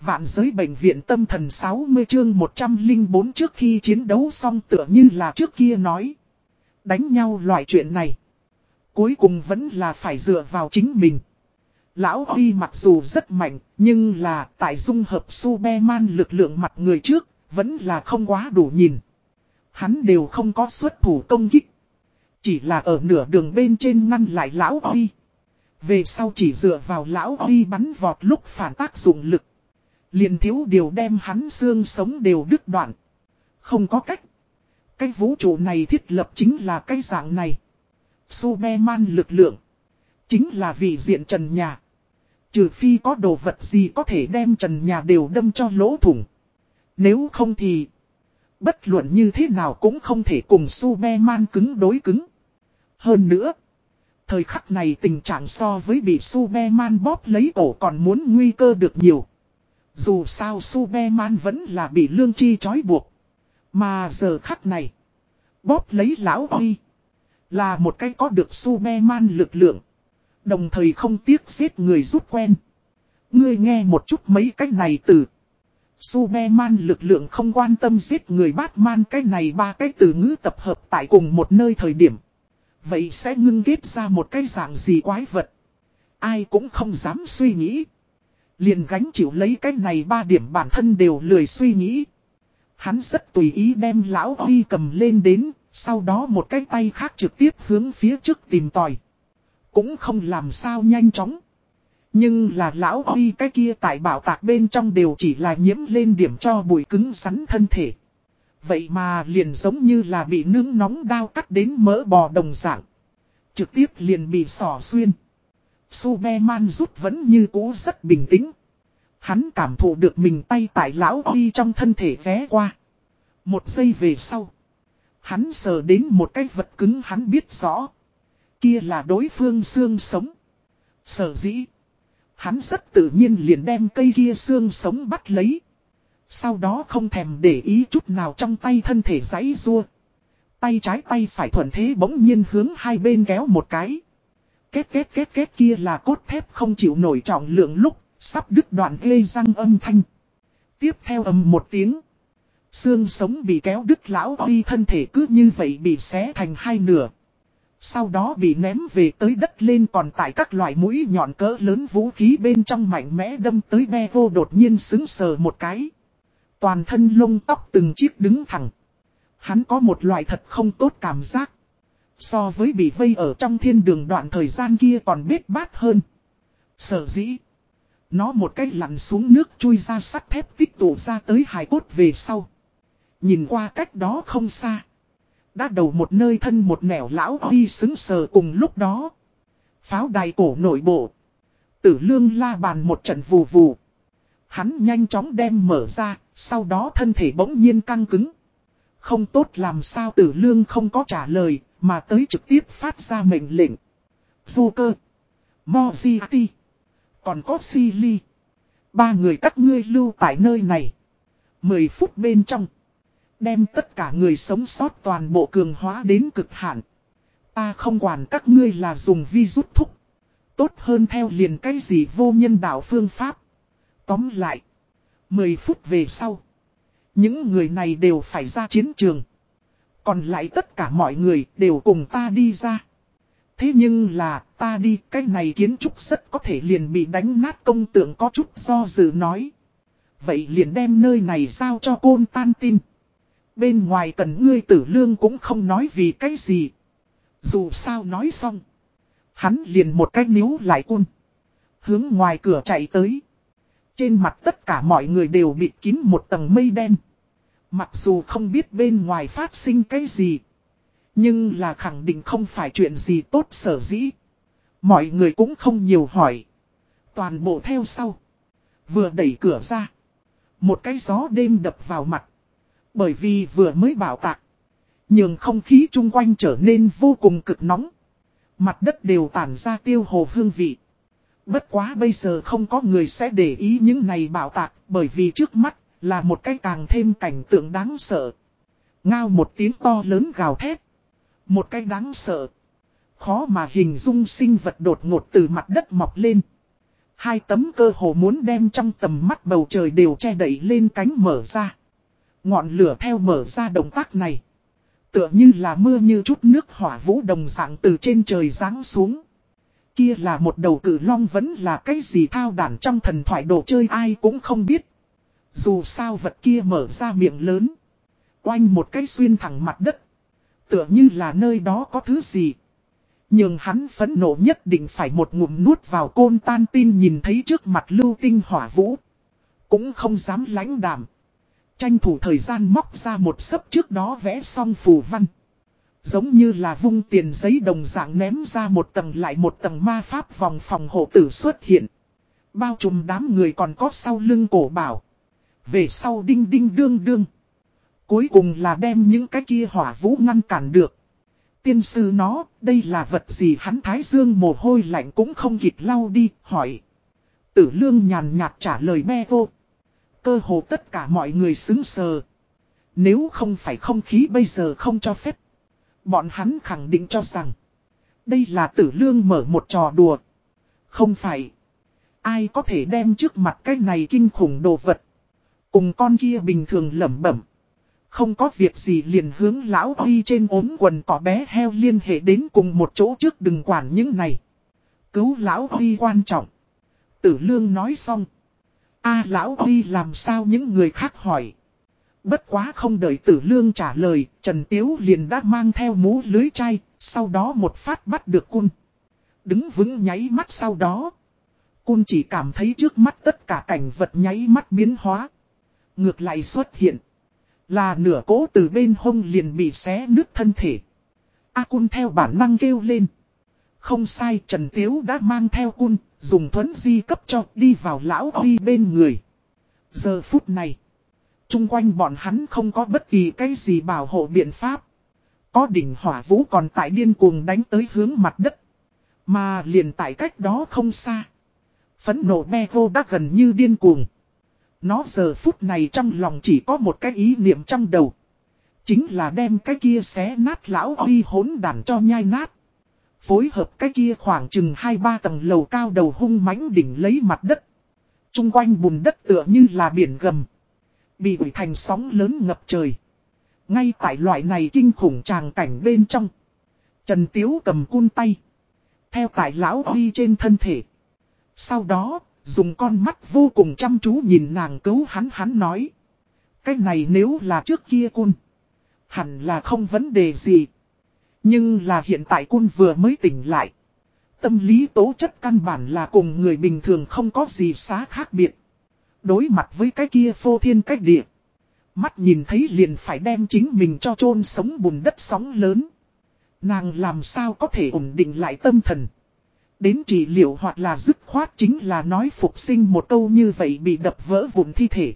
Vạn giới bệnh viện tâm thần 60 chương 104 trước khi chiến đấu xong tựa như là trước kia nói. Đánh nhau loại chuyện này. Cuối cùng vẫn là phải dựa vào chính mình. Lão Huy mặc dù rất mạnh, nhưng là tại dung hợp Superman lực lượng mặt người trước, vẫn là không quá đủ nhìn. Hắn đều không có xuất thủ công kích. Chỉ là ở nửa đường bên trên ngăn lại Lão Huy. Về sau chỉ dựa vào Lão Huy bắn vọt lúc phản tác dụng lực. Liền thiếu điều đem hắn xương sống đều đứt đoạn. Không có cách. Cái vũ trụ này thiết lập chính là cái dạng này. Superman lực lượng. Chính là vị diện trần nhà. Trừ phi có đồ vật gì có thể đem trần nhà đều đâm cho lỗ thủng. Nếu không thì... Bất luận như thế nào cũng không thể cùng Superman cứng đối cứng. Hơn nữa... Thời khắc này tình trạng so với bị Superman bóp lấy cổ còn muốn nguy cơ được nhiều. Dù sao Superman vẫn là bị lương chi trói buộc. Mà giờ khắc này... Bóp lấy lão Oi, Là một cái có được Superman lực lượng. Đồng thời không tiếc giết người rút quen. Ngươi nghe một chút mấy cái này từ. Superman lực lượng không quan tâm giết người Batman cái này ba cái từ ngữ tập hợp tại cùng một nơi thời điểm. Vậy sẽ ngưng kết ra một cái dạng gì quái vật. Ai cũng không dám suy nghĩ. Liền gánh chịu lấy cái này ba điểm bản thân đều lười suy nghĩ. Hắn rất tùy ý đem lão Huy cầm lên đến, sau đó một cái tay khác trực tiếp hướng phía trước tìm tòi. Cũng không làm sao nhanh chóng. Nhưng là lão Huy cái kia tại bảo tạc bên trong đều chỉ là nhiễm lên điểm cho bụi cứng sắn thân thể. Vậy mà liền giống như là bị nướng nóng đao cắt đến mỡ bò đồng dạng. Trực tiếp liền bị sỏ xuyên. Superman rút vẫn như cũ rất bình tĩnh. Hắn cảm thụ được mình tay tại lão đi trong thân thể ré qua. Một giây về sau. Hắn sờ đến một cái vật cứng hắn biết rõ. Kia là đối phương xương sống. Sở dĩ. Hắn rất tự nhiên liền đem cây kia xương sống bắt lấy. Sau đó không thèm để ý chút nào trong tay thân thể giấy rua. Tay trái tay phải thuận thế bỗng nhiên hướng hai bên kéo một cái. Kết kết kết kết kia là cốt thép không chịu nổi trọng lượng lúc, sắp đứt đoạn ghê răng âm thanh. Tiếp theo âm một tiếng. Xương sống bị kéo đứt lão huy thân thể cứ như vậy bị xé thành hai nửa. Sau đó bị ném về tới đất lên còn tại các loại mũi nhọn cỡ lớn vũ khí bên trong mạnh mẽ đâm tới be vô đột nhiên xứng sờ một cái. Toàn thân lông tóc từng chiếc đứng thẳng. Hắn có một loại thật không tốt cảm giác. So với bị vây ở trong thiên đường đoạn thời gian kia còn biết bát hơn. Sở dĩ. Nó một cách lặn xuống nước chui ra sắt thép tích tụ ra tới hài cốt về sau. Nhìn qua cách đó không xa. Đã đầu một nơi thân một nẻo lão đi xứng sờ cùng lúc đó. Pháo đài cổ nội bộ. Tử lương la bàn một trận vù vù. Hắn nhanh chóng đem mở ra, sau đó thân thể bỗng nhiên căng cứng. Không tốt làm sao tử lương không có trả lời, mà tới trực tiếp phát ra mệnh lệnh. Vô cơ. Moziati. Còn có Silly. Ba người các ngươi lưu tại nơi này. Mười phút bên trong. Đem tất cả người sống sót toàn bộ cường hóa đến cực hạn. Ta không quản các ngươi là dùng vi rút thúc. Tốt hơn theo liền cái gì vô nhân đạo phương pháp. Tóm lại. 10 phút về sau. Những người này đều phải ra chiến trường. Còn lại tất cả mọi người đều cùng ta đi ra. Thế nhưng là ta đi cái này kiến trúc rất có thể liền bị đánh nát công tượng có chút do dự nói. Vậy liền đem nơi này giao cho côn tan tin. Bên ngoài cần ngươi tử lương cũng không nói vì cái gì. Dù sao nói xong. Hắn liền một cái níu lại côn, Hướng ngoài cửa chạy tới. Trên mặt tất cả mọi người đều bị kín một tầng mây đen. Mặc dù không biết bên ngoài phát sinh cái gì. Nhưng là khẳng định không phải chuyện gì tốt sở dĩ. Mọi người cũng không nhiều hỏi. Toàn bộ theo sau. Vừa đẩy cửa ra. Một cái gió đêm đập vào mặt. Bởi vì vừa mới bảo tạc. Nhưng không khí chung quanh trở nên vô cùng cực nóng. Mặt đất đều tản ra tiêu hồ hương vị. Bất quá bây giờ không có người sẽ để ý những này bảo tạc bởi vì trước mắt là một cái càng thêm cảnh tượng đáng sợ. Ngao một tiếng to lớn gào thét. Một cái đáng sợ. Khó mà hình dung sinh vật đột ngột từ mặt đất mọc lên. Hai tấm cơ hồ muốn đem trong tầm mắt bầu trời đều che đẩy lên cánh mở ra. Ngọn lửa theo mở ra động tác này. Tựa như là mưa như chút nước hỏa vũ đồng dạng từ trên trời ráng xuống. Kia là một đầu cử long vẫn là cái gì thao đản trong thần thoại đồ chơi ai cũng không biết. Dù sao vật kia mở ra miệng lớn. Oanh một cái xuyên thẳng mặt đất. Tựa như là nơi đó có thứ gì. Nhưng hắn phẫn nộ nhất định phải một ngụm nuốt vào côn tan tin nhìn thấy trước mặt lưu tinh hỏa vũ. Cũng không dám lãnh đảm. Tranh thủ thời gian móc ra một sấp trước đó vẽ xong phù văn. Giống như là vung tiền giấy đồng dạng ném ra một tầng lại một tầng ma pháp vòng phòng hộ tử xuất hiện. Bao trùm đám người còn có sau lưng cổ bảo. Về sau đinh đinh đương đương. Cuối cùng là đem những cái kia hỏa vũ ngăn cản được. Tiên sư nó, đây là vật gì hắn thái dương mồ hôi lạnh cũng không kịp lau đi, hỏi. Tử lương nhàn nhạt trả lời me vô. Cơ hồ tất cả mọi người xứng sờ. Nếu không phải không khí bây giờ không cho phép. Bọn hắn khẳng định cho rằng. Đây là tử lương mở một trò đùa. Không phải. Ai có thể đem trước mặt cái này kinh khủng đồ vật. Cùng con kia bình thường lẩm bẩm. Không có việc gì liền hướng lão Huy trên ốm quần cỏ bé heo liên hệ đến cùng một chỗ trước đừng quản những này. Cứu lão Huy quan trọng. Tử lương nói xong. a lão Huy làm sao những người khác hỏi. Bất quá không đợi tử lương trả lời, Trần Tiếu liền đã mang theo mũ lưới chai, sau đó một phát bắt được cun. Đứng vững nháy mắt sau đó. Cun chỉ cảm thấy trước mắt tất cả cảnh vật nháy mắt biến hóa. Ngược lại xuất hiện. Là nửa cố từ bên hông liền bị xé nứt thân thể. A cun theo bản năng kêu lên. Không sai Trần Tiếu đã mang theo cun, dùng thuấn di cấp cho đi vào lão huy bên người. Giờ phút này. Trung quanh bọn hắn không có bất kỳ cái gì bảo hộ biện pháp. Có đỉnh hỏa vũ còn tại điên cuồng đánh tới hướng mặt đất. Mà liền tại cách đó không xa. Phấn nộ me vô đã gần như điên cuồng. Nó giờ phút này trong lòng chỉ có một cái ý niệm trong đầu. Chính là đem cái kia xé nát lão huy hốn đàn cho nhai nát. Phối hợp cái kia khoảng chừng 2-3 tầng lầu cao đầu hung mãnh đỉnh lấy mặt đất. Trung quanh bùn đất tựa như là biển gầm. Bị ủi thành sóng lớn ngập trời. Ngay tại loại này kinh khủng tràng cảnh bên trong. Trần Tiếu cầm cun tay. Theo tại lão huy trên thân thể. Sau đó, dùng con mắt vô cùng chăm chú nhìn nàng cứu hắn hắn nói. Cái này nếu là trước kia cun. Hẳn là không vấn đề gì. Nhưng là hiện tại cun vừa mới tỉnh lại. Tâm lý tố chất căn bản là cùng người bình thường không có gì xá khác biệt. Đối mặt với cái kia phô thiên cách địa. Mắt nhìn thấy liền phải đem chính mình cho chôn sống bùn đất sóng lớn. Nàng làm sao có thể ổn định lại tâm thần. Đến trị liệu hoặc là dứt khoát chính là nói phục sinh một câu như vậy bị đập vỡ vụn thi thể.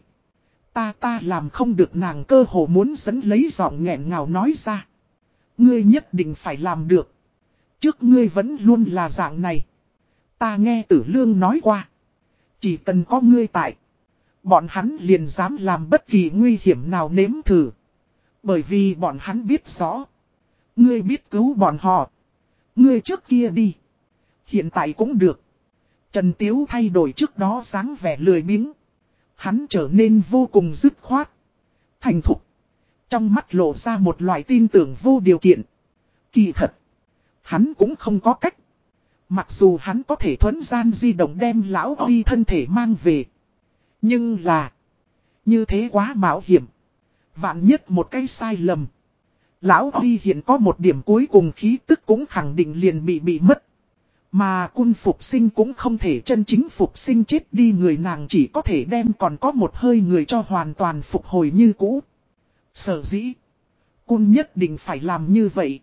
Ta ta làm không được nàng cơ hồ muốn dẫn lấy giọng nghẹn ngào nói ra. Ngươi nhất định phải làm được. Trước ngươi vẫn luôn là dạng này. Ta nghe tử lương nói qua. Chỉ cần có ngươi tại. Bọn hắn liền dám làm bất kỳ nguy hiểm nào nếm thử. Bởi vì bọn hắn biết rõ. Ngươi biết cứu bọn họ. Ngươi trước kia đi. Hiện tại cũng được. Trần Tiếu thay đổi trước đó sáng vẻ lười biếng. Hắn trở nên vô cùng dứt khoát. Thành thục. Trong mắt lộ ra một loại tin tưởng vô điều kiện. Kỳ thật. Hắn cũng không có cách. Mặc dù hắn có thể thuấn gian di động đem lão huy thân thể mang về. Nhưng là. Như thế quá mạo hiểm. Vạn nhất một cái sai lầm. Lão Huy hiện có một điểm cuối cùng khí tức cũng khẳng định liền bị bị mất. Mà cun phục sinh cũng không thể chân chính phục sinh chết đi, người nàng chỉ có thể đem còn có một hơi người cho hoàn toàn phục hồi như cũ. Sở dĩ. cun nhất định phải làm như vậy.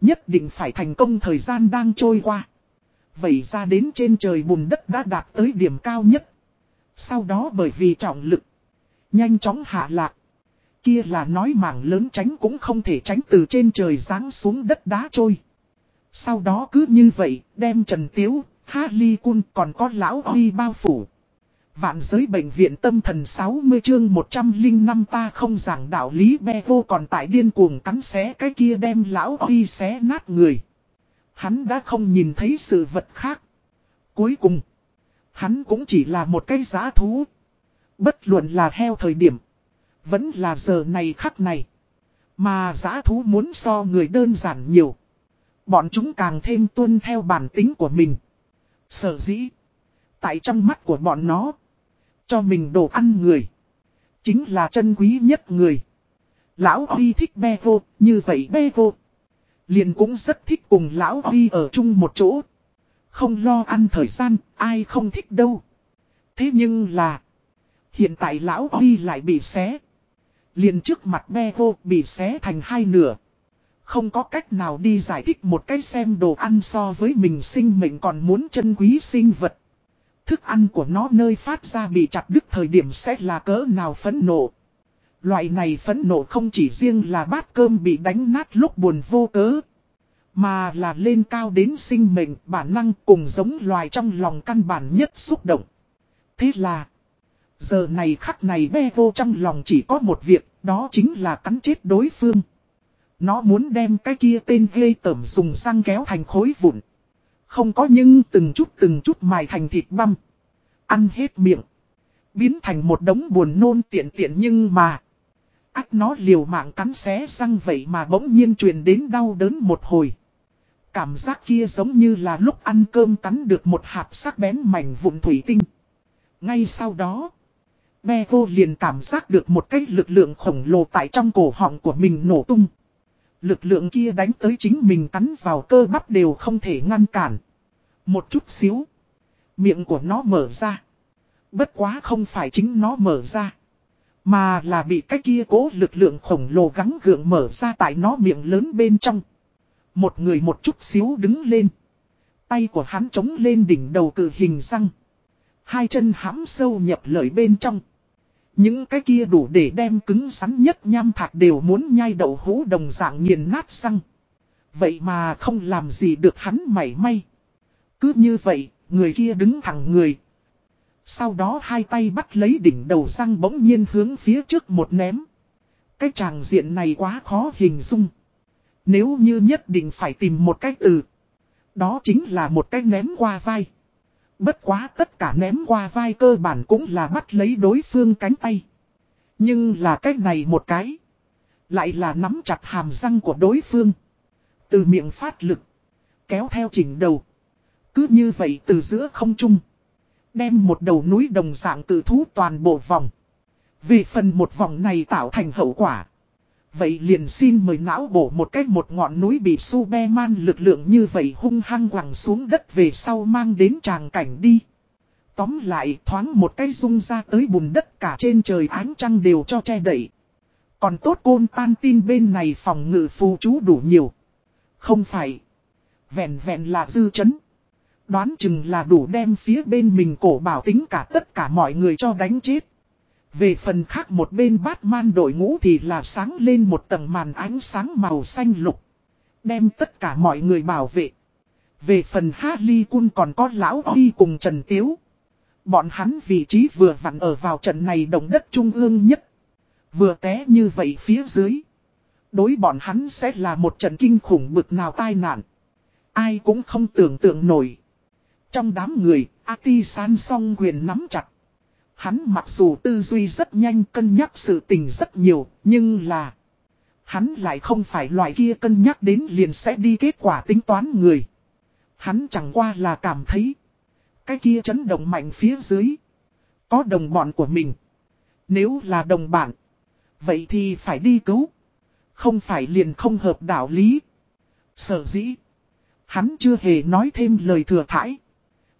Nhất định phải thành công thời gian đang trôi qua. Vậy ra đến trên trời bùn đất đã đạt tới điểm cao nhất. Sau đó bởi vì trọng lực. Nhanh chóng hạ lạc. Kia là nói mảng lớn tránh cũng không thể tránh từ trên trời giáng xuống đất đá trôi. Sau đó cứ như vậy, đem Trần Tiếu, Ha Ly Cun còn có Lão Huy bao phủ. Vạn giới bệnh viện tâm thần 60 chương 105 ta không giảng đạo lý be vô còn tại điên cuồng cắn xé cái kia đem Lão Huy xé nát người. Hắn đã không nhìn thấy sự vật khác. Cuối cùng, Hắn cũng chỉ là một cái giá thú. Bất luận là heo thời điểm. Vẫn là giờ này khắc này. Mà giá thú muốn so người đơn giản nhiều. Bọn chúng càng thêm tuân theo bản tính của mình. Sở dĩ. Tại trong mắt của bọn nó. Cho mình đồ ăn người. Chính là chân quý nhất người. Lão Huy thích be vô, như vậy be vô. Liền cũng rất thích cùng Lão Huy ở chung một chỗ. Không lo ăn thời gian, ai không thích đâu. Thế nhưng là. Hiện tại Lão Huy lại bị xé. Liền trước mặt be vô bị xé thành hai nửa. Không có cách nào đi giải thích một cái xem đồ ăn so với mình sinh mệnh còn muốn chân quý sinh vật. Thức ăn của nó nơi phát ra bị chặt đứt thời điểm sẽ là cỡ nào phẫn nộ. Loại này phẫn nộ không chỉ riêng là bát cơm bị đánh nát lúc buồn vô cớ. Mà là lên cao đến sinh mệnh bản năng cùng giống loài trong lòng căn bản nhất xúc động. Thế là, giờ này khắc này be vô trong lòng chỉ có một việc, đó chính là cắn chết đối phương. Nó muốn đem cái kia tên ghê tẩm dùng răng kéo thành khối vụn. Không có nhưng từng chút từng chút mài thành thịt băm. Ăn hết miệng. Biến thành một đống buồn nôn tiện tiện nhưng mà. Ách nó liều mạng cắn xé răng vậy mà bỗng nhiên truyền đến đau đớn một hồi. Cảm giác kia giống như là lúc ăn cơm cắn được một hạt sắc bén mảnh vụn thủy tinh. Ngay sau đó, Bevo vô liền cảm giác được một cái lực lượng khổng lồ tại trong cổ họng của mình nổ tung. Lực lượng kia đánh tới chính mình cắn vào cơ bắp đều không thể ngăn cản. Một chút xíu. Miệng của nó mở ra. Bất quá không phải chính nó mở ra. Mà là bị cái kia cố lực lượng khổng lồ gắng gượng mở ra tại nó miệng lớn bên trong. Một người một chút xíu đứng lên. Tay của hắn chống lên đỉnh đầu cử hình răng. Hai chân hãm sâu nhập lợi bên trong. Những cái kia đủ để đem cứng rắn nhất nham thạch đều muốn nhai đậu hũ đồng dạng nghiền nát răng. Vậy mà không làm gì được hắn mảy may. Cứ như vậy, người kia đứng thẳng người. Sau đó hai tay bắt lấy đỉnh đầu răng bỗng nhiên hướng phía trước một ném. Cái tràng diện này quá khó hình dung. Nếu như nhất định phải tìm một cái từ. Đó chính là một cái ném qua vai. Bất quá tất cả ném qua vai cơ bản cũng là bắt lấy đối phương cánh tay. Nhưng là cách này một cái. Lại là nắm chặt hàm răng của đối phương. Từ miệng phát lực. Kéo theo chỉnh đầu. Cứ như vậy từ giữa không trung. Đem một đầu núi đồng dạng cử thú toàn bộ vòng. Vì phần một vòng này tạo thành hậu quả. Vậy liền xin mời não bổ một cách một ngọn núi bị Superman lực lượng như vậy hung hăng quẳng xuống đất về sau mang đến tràng cảnh đi. Tóm lại, thoáng một cái rung ra tới bùn đất cả trên trời ánh trăng đều cho che đậy. Còn tốt côn tan tin bên này phòng ngự phù chú đủ nhiều. Không phải. Vẹn vẹn là dư chấn. Đoán chừng là đủ đem phía bên mình cổ bảo tính cả tất cả mọi người cho đánh chết. Về phần khác một bên Batman đội ngũ thì là sáng lên một tầng màn ánh sáng màu xanh lục. Đem tất cả mọi người bảo vệ. Về phần Harley Quinn còn có Lão Huy cùng Trần Tiếu. Bọn hắn vị trí vừa vặn ở vào trận này đồng đất trung ương nhất. Vừa té như vậy phía dưới. Đối bọn hắn sẽ là một trận kinh khủng bực nào tai nạn. Ai cũng không tưởng tượng nổi. Trong đám người, Ati san song quyền nắm chặt. Hắn mặc dù tư duy rất nhanh cân nhắc sự tình rất nhiều, nhưng là... Hắn lại không phải loại kia cân nhắc đến liền sẽ đi kết quả tính toán người. Hắn chẳng qua là cảm thấy... Cái kia chấn động mạnh phía dưới. Có đồng bọn của mình. Nếu là đồng bạn. Vậy thì phải đi cứu. Không phải liền không hợp đạo lý. Sở dĩ. Hắn chưa hề nói thêm lời thừa thải.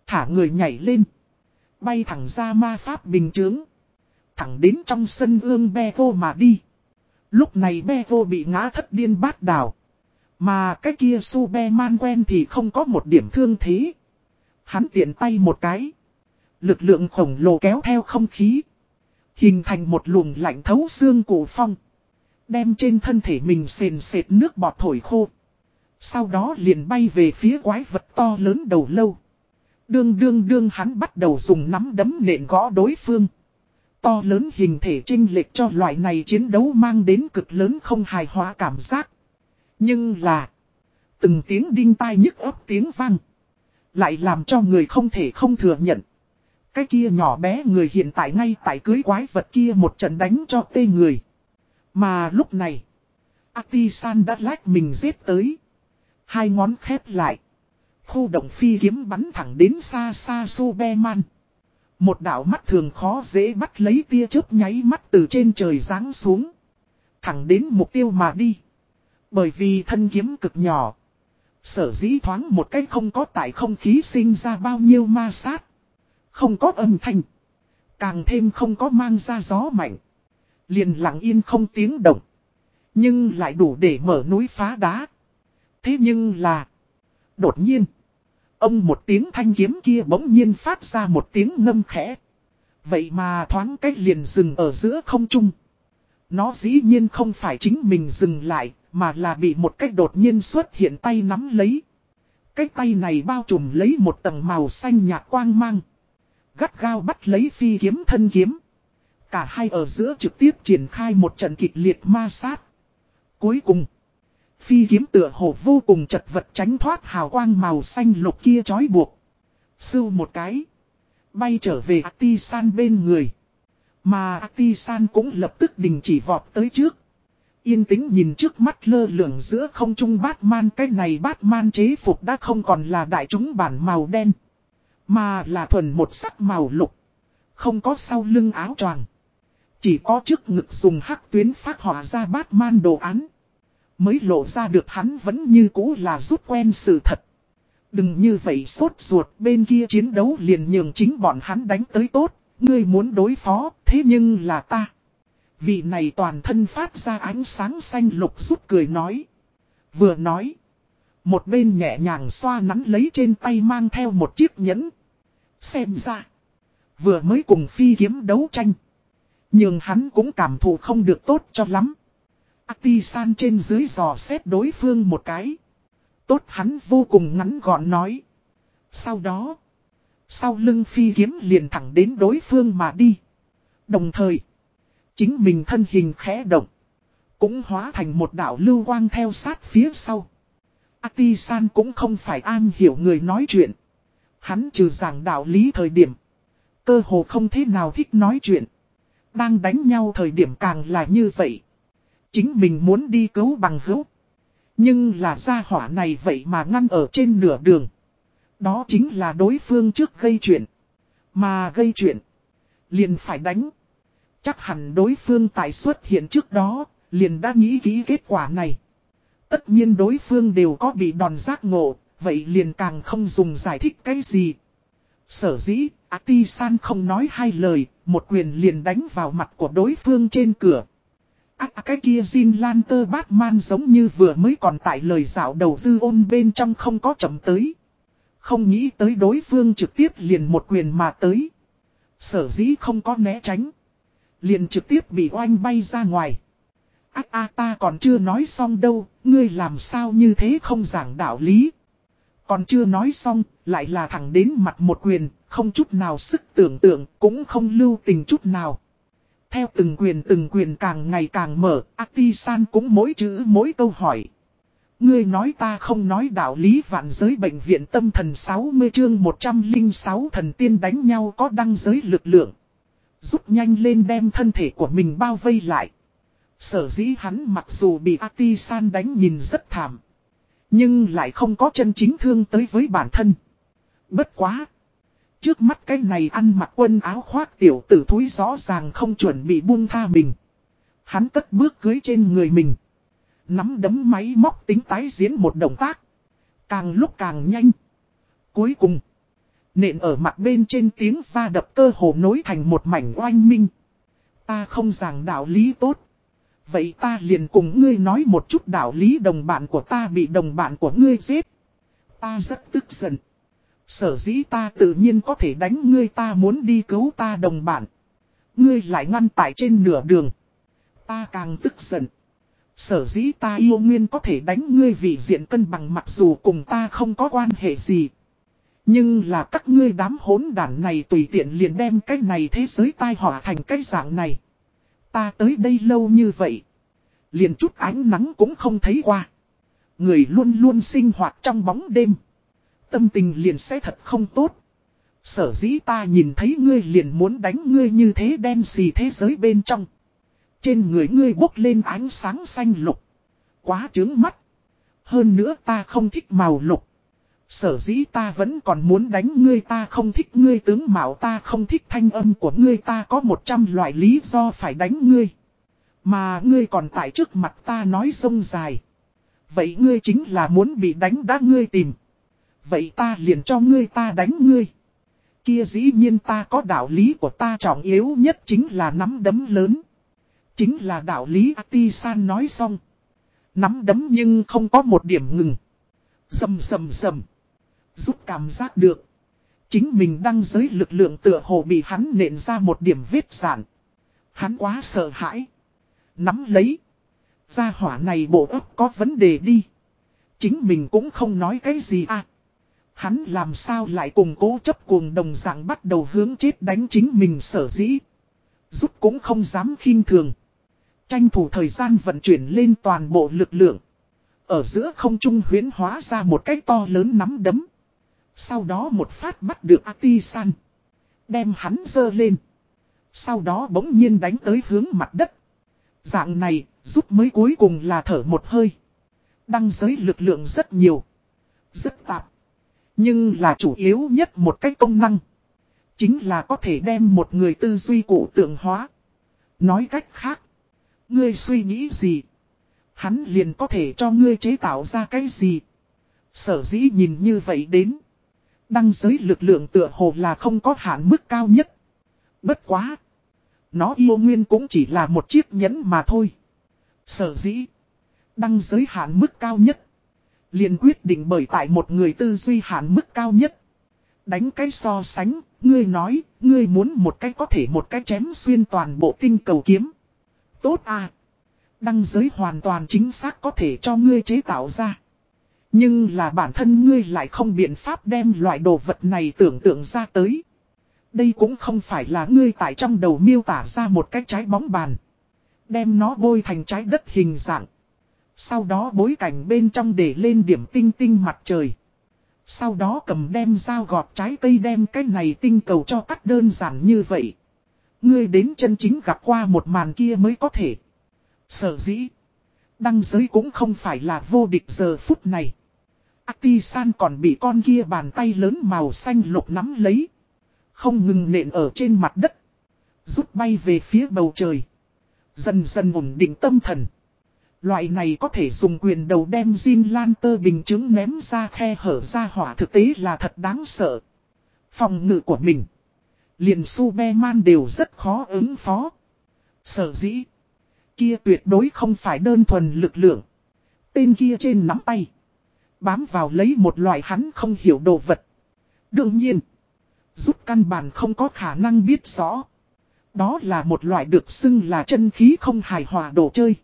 Thả người nhảy lên. Bay thẳng ra ma pháp bình chướng. Thẳng đến trong sân ương be vô mà đi. Lúc này be vô bị ngã thất điên bát đảo. Mà cái kia su be man quen thì không có một điểm thương thế. Hắn tiện tay một cái. Lực lượng khổng lồ kéo theo không khí. Hình thành một luồng lạnh thấu xương cổ phong. Đem trên thân thể mình sền sệt nước bọt thổi khô. Sau đó liền bay về phía quái vật to lớn đầu lâu. Đương đương đương hắn bắt đầu dùng nắm đấm nện gõ đối phương. To lớn hình thể trinh lệch cho loại này chiến đấu mang đến cực lớn không hài hòa cảm giác. Nhưng là. Từng tiếng đinh tai nhức ấp tiếng vang. Lại làm cho người không thể không thừa nhận. Cái kia nhỏ bé người hiện tại ngay tại cưới quái vật kia một trận đánh cho tê người. Mà lúc này, Atisan đã lách mình giết tới. Hai ngón khép lại. Khu động phi kiếm bắn thẳng đến xa xa Superman. Một đạo mắt thường khó dễ bắt lấy tia chớp nháy mắt từ trên trời giáng xuống. Thẳng đến mục tiêu mà đi. Bởi vì thân kiếm cực nhỏ. Sở dĩ thoáng một cách không có tại không khí sinh ra bao nhiêu ma sát. Không có âm thanh. Càng thêm không có mang ra gió mạnh. Liền lặng yên không tiếng động. Nhưng lại đủ để mở núi phá đá. Thế nhưng là. Đột nhiên. Ông một tiếng thanh kiếm kia bỗng nhiên phát ra một tiếng ngâm khẽ. Vậy mà thoáng cách liền dừng ở giữa không trung. Nó dĩ nhiên không phải chính mình dừng lại, mà là bị một cách đột nhiên xuất hiện tay nắm lấy. Cái tay này bao trùm lấy một tầng màu xanh nhạt quang mang. Gắt gao bắt lấy phi kiếm thân kiếm. Cả hai ở giữa trực tiếp triển khai một trận kịch liệt ma sát. Cuối cùng, phi kiếm tựa hồ vô cùng chật vật tránh thoát hào quang màu xanh lục kia trói buộc. Sưu một cái, bay trở về Ati-san bên người. Mà Ati-san cũng lập tức đình chỉ vọt tới trước. Yên tĩnh nhìn trước mắt lơ lửng giữa không trung Batman cái này Batman chế phục đã không còn là đại chúng bản màu đen. Mà là thuần một sắc màu lục. Không có sau lưng áo choàng. Chỉ có trước ngực dùng hắc tuyến phát họa ra Batman đồ án. Mới lộ ra được hắn vẫn như cũ là rút quen sự thật. Đừng như vậy sốt ruột, bên kia chiến đấu liền nhường chính bọn hắn đánh tới tốt. Ngươi muốn đối phó, thế nhưng là ta. Vị này toàn thân phát ra ánh sáng xanh lục rút cười nói. Vừa nói. Một bên nhẹ nhàng xoa nắn lấy trên tay mang theo một chiếc nhẫn. Xem ra. Vừa mới cùng phi kiếm đấu tranh. Nhưng hắn cũng cảm thụ không được tốt cho lắm. Ati-san trên dưới dò xét đối phương một cái. Tốt hắn vô cùng ngắn gọn nói. Sau đó. Sau lưng phi kiếm liền thẳng đến đối phương mà đi. Đồng thời. Chính mình thân hình khẽ động. Cũng hóa thành một đảo lưu quang theo sát phía sau. Ati-san cũng không phải an hiểu người nói chuyện. Hắn trừ giảng đạo lý thời điểm. Cơ hồ không thế nào thích nói chuyện. Đang đánh nhau thời điểm càng là như vậy. Chính mình muốn đi cứu bằng hữu. Nhưng là gia hỏa này vậy mà ngăn ở trên nửa đường. Đó chính là đối phương trước gây chuyện. Mà gây chuyện. Liền phải đánh. Chắc hẳn đối phương tại xuất hiện trước đó, liền đã nghĩ kỹ kết quả này. Tất nhiên đối phương đều có bị đòn giác ngộ, vậy liền càng không dùng giải thích cái gì. Sở dĩ, Ati-san không nói hai lời, một quyền liền đánh vào mặt của đối phương trên cửa. À, à, cái kia Jin Lanter Batman giống như vừa mới còn tại lời dạo đầu dư ôn bên trong không có chậm tới. Không nghĩ tới đối phương trực tiếp liền một quyền mà tới. Sở dĩ không có né tránh. Liền trực tiếp bị oanh bay ra ngoài. Ác à ta còn chưa nói xong đâu, ngươi làm sao như thế không giảng đạo lý. Còn chưa nói xong, lại là thẳng đến mặt một quyền, không chút nào sức tưởng tượng, cũng không lưu tình chút nào. Theo từng quyền từng quyền càng ngày càng mở, Atisan cũng mỗi chữ mỗi câu hỏi. Ngươi nói ta không nói đạo lý vạn giới bệnh viện tâm thần 60 chương 106 thần tiên đánh nhau có đăng giới lực lượng. Rút nhanh lên đem thân thể của mình bao vây lại. Sở dĩ hắn mặc dù bị Atisan đánh nhìn rất thảm. Nhưng lại không có chân chính thương tới với bản thân. Bất quá. Trước mắt cái này ăn mặc quân áo khoác tiểu tử thúi rõ ràng không chuẩn bị buông tha mình. Hắn cất bước cưới trên người mình. Nắm đấm máy móc tính tái diễn một động tác. Càng lúc càng nhanh. Cuối cùng. Nện ở mặt bên trên tiếng va đập cơ hồ nối thành một mảnh oanh minh. Ta không giảng đạo lý tốt. Vậy ta liền cùng ngươi nói một chút đạo lý đồng bạn của ta bị đồng bạn của ngươi giết. Ta rất tức giận. Sở dĩ ta tự nhiên có thể đánh ngươi, ta muốn đi cứu ta đồng bạn. Ngươi lại ngăn tại trên nửa đường. Ta càng tức giận. Sở dĩ ta yêu nguyên có thể đánh ngươi vì diện cân bằng mặc dù cùng ta không có quan hệ gì. Nhưng là các ngươi đám hỗn đản này tùy tiện liền đem cái này thế giới tai họa thành cái dạng này. Ta tới đây lâu như vậy. Liền chút ánh nắng cũng không thấy qua. Người luôn luôn sinh hoạt trong bóng đêm. Tâm tình liền sẽ thật không tốt. Sở dĩ ta nhìn thấy ngươi liền muốn đánh ngươi như thế đen xì thế giới bên trong. Trên người ngươi bốc lên ánh sáng xanh lục. Quá trướng mắt. Hơn nữa ta không thích màu lục. Sở dĩ ta vẫn còn muốn đánh ngươi ta không thích ngươi tướng mạo ta không thích thanh âm của ngươi ta có một trăm loại lý do phải đánh ngươi. Mà ngươi còn tại trước mặt ta nói sông dài. Vậy ngươi chính là muốn bị đánh đã ngươi tìm. Vậy ta liền cho ngươi ta đánh ngươi. Kia dĩ nhiên ta có đạo lý của ta trọng yếu nhất chính là nắm đấm lớn. Chính là đạo lý Ati-san nói xong. Nắm đấm nhưng không có một điểm ngừng. Dầm dầm dầm. Giúp cảm giác được. Chính mình đang giới lực lượng tựa hồ bị hắn nện ra một điểm vết giản Hắn quá sợ hãi. Nắm lấy. Gia hỏa này bộ ấp có vấn đề đi. Chính mình cũng không nói cái gì à. Hắn làm sao lại cùng cố chấp cuồng đồng dạng bắt đầu hướng chết đánh chính mình sở dĩ. Giúp cũng không dám khinh thường. Tranh thủ thời gian vận chuyển lên toàn bộ lực lượng. Ở giữa không trung huyến hóa ra một cái to lớn nắm đấm. Sau đó một phát bắt được Atisan. Đem hắn dơ lên. Sau đó bỗng nhiên đánh tới hướng mặt đất. Dạng này, giúp mới cuối cùng là thở một hơi. Đăng giới lực lượng rất nhiều. Rất tạp. Nhưng là chủ yếu nhất một cái công năng. Chính là có thể đem một người tư duy cụ tượng hóa. Nói cách khác. Ngươi suy nghĩ gì? Hắn liền có thể cho ngươi chế tạo ra cái gì? Sở dĩ nhìn như vậy đến. Đăng giới lực lượng tựa hồ là không có hạn mức cao nhất. Bất quá. Nó yêu nguyên cũng chỉ là một chiếc nhẫn mà thôi. Sở dĩ. Đăng giới hạn mức cao nhất liền quyết định bởi tại một người tư duy hạn mức cao nhất. Đánh cái so sánh, ngươi nói, ngươi muốn một cái có thể một cái chém xuyên toàn bộ tinh cầu kiếm. Tốt à. Đăng giới hoàn toàn chính xác có thể cho ngươi chế tạo ra. Nhưng là bản thân ngươi lại không biện pháp đem loại đồ vật này tưởng tượng ra tới. Đây cũng không phải là ngươi tại trong đầu miêu tả ra một cái trái bóng bàn. Đem nó bôi thành trái đất hình dạng. Sau đó bối cảnh bên trong để lên điểm tinh tinh mặt trời. Sau đó cầm đem dao gọt trái cây đem cái này tinh cầu cho cắt đơn giản như vậy. Ngươi đến chân chính gặp qua một màn kia mới có thể. Sở dĩ. Đăng giới cũng không phải là vô địch giờ phút này. Ati-san còn bị con kia bàn tay lớn màu xanh lục nắm lấy. Không ngừng nện ở trên mặt đất. Rút bay về phía bầu trời. Dần dần ổn định tâm thần. Loại này có thể dùng quyền đầu đem Jin Lanter bình chứng ném ra khe hở ra hỏa thực tế là thật đáng sợ. Phòng ngự của mình. Liền Superman đều rất khó ứng phó. Sở dĩ. Kia tuyệt đối không phải đơn thuần lực lượng. Tên kia trên nắm tay. Bám vào lấy một loại hắn không hiểu đồ vật. Đương nhiên. Giúp căn bản không có khả năng biết rõ. Đó là một loại được xưng là chân khí không hài hòa đồ chơi.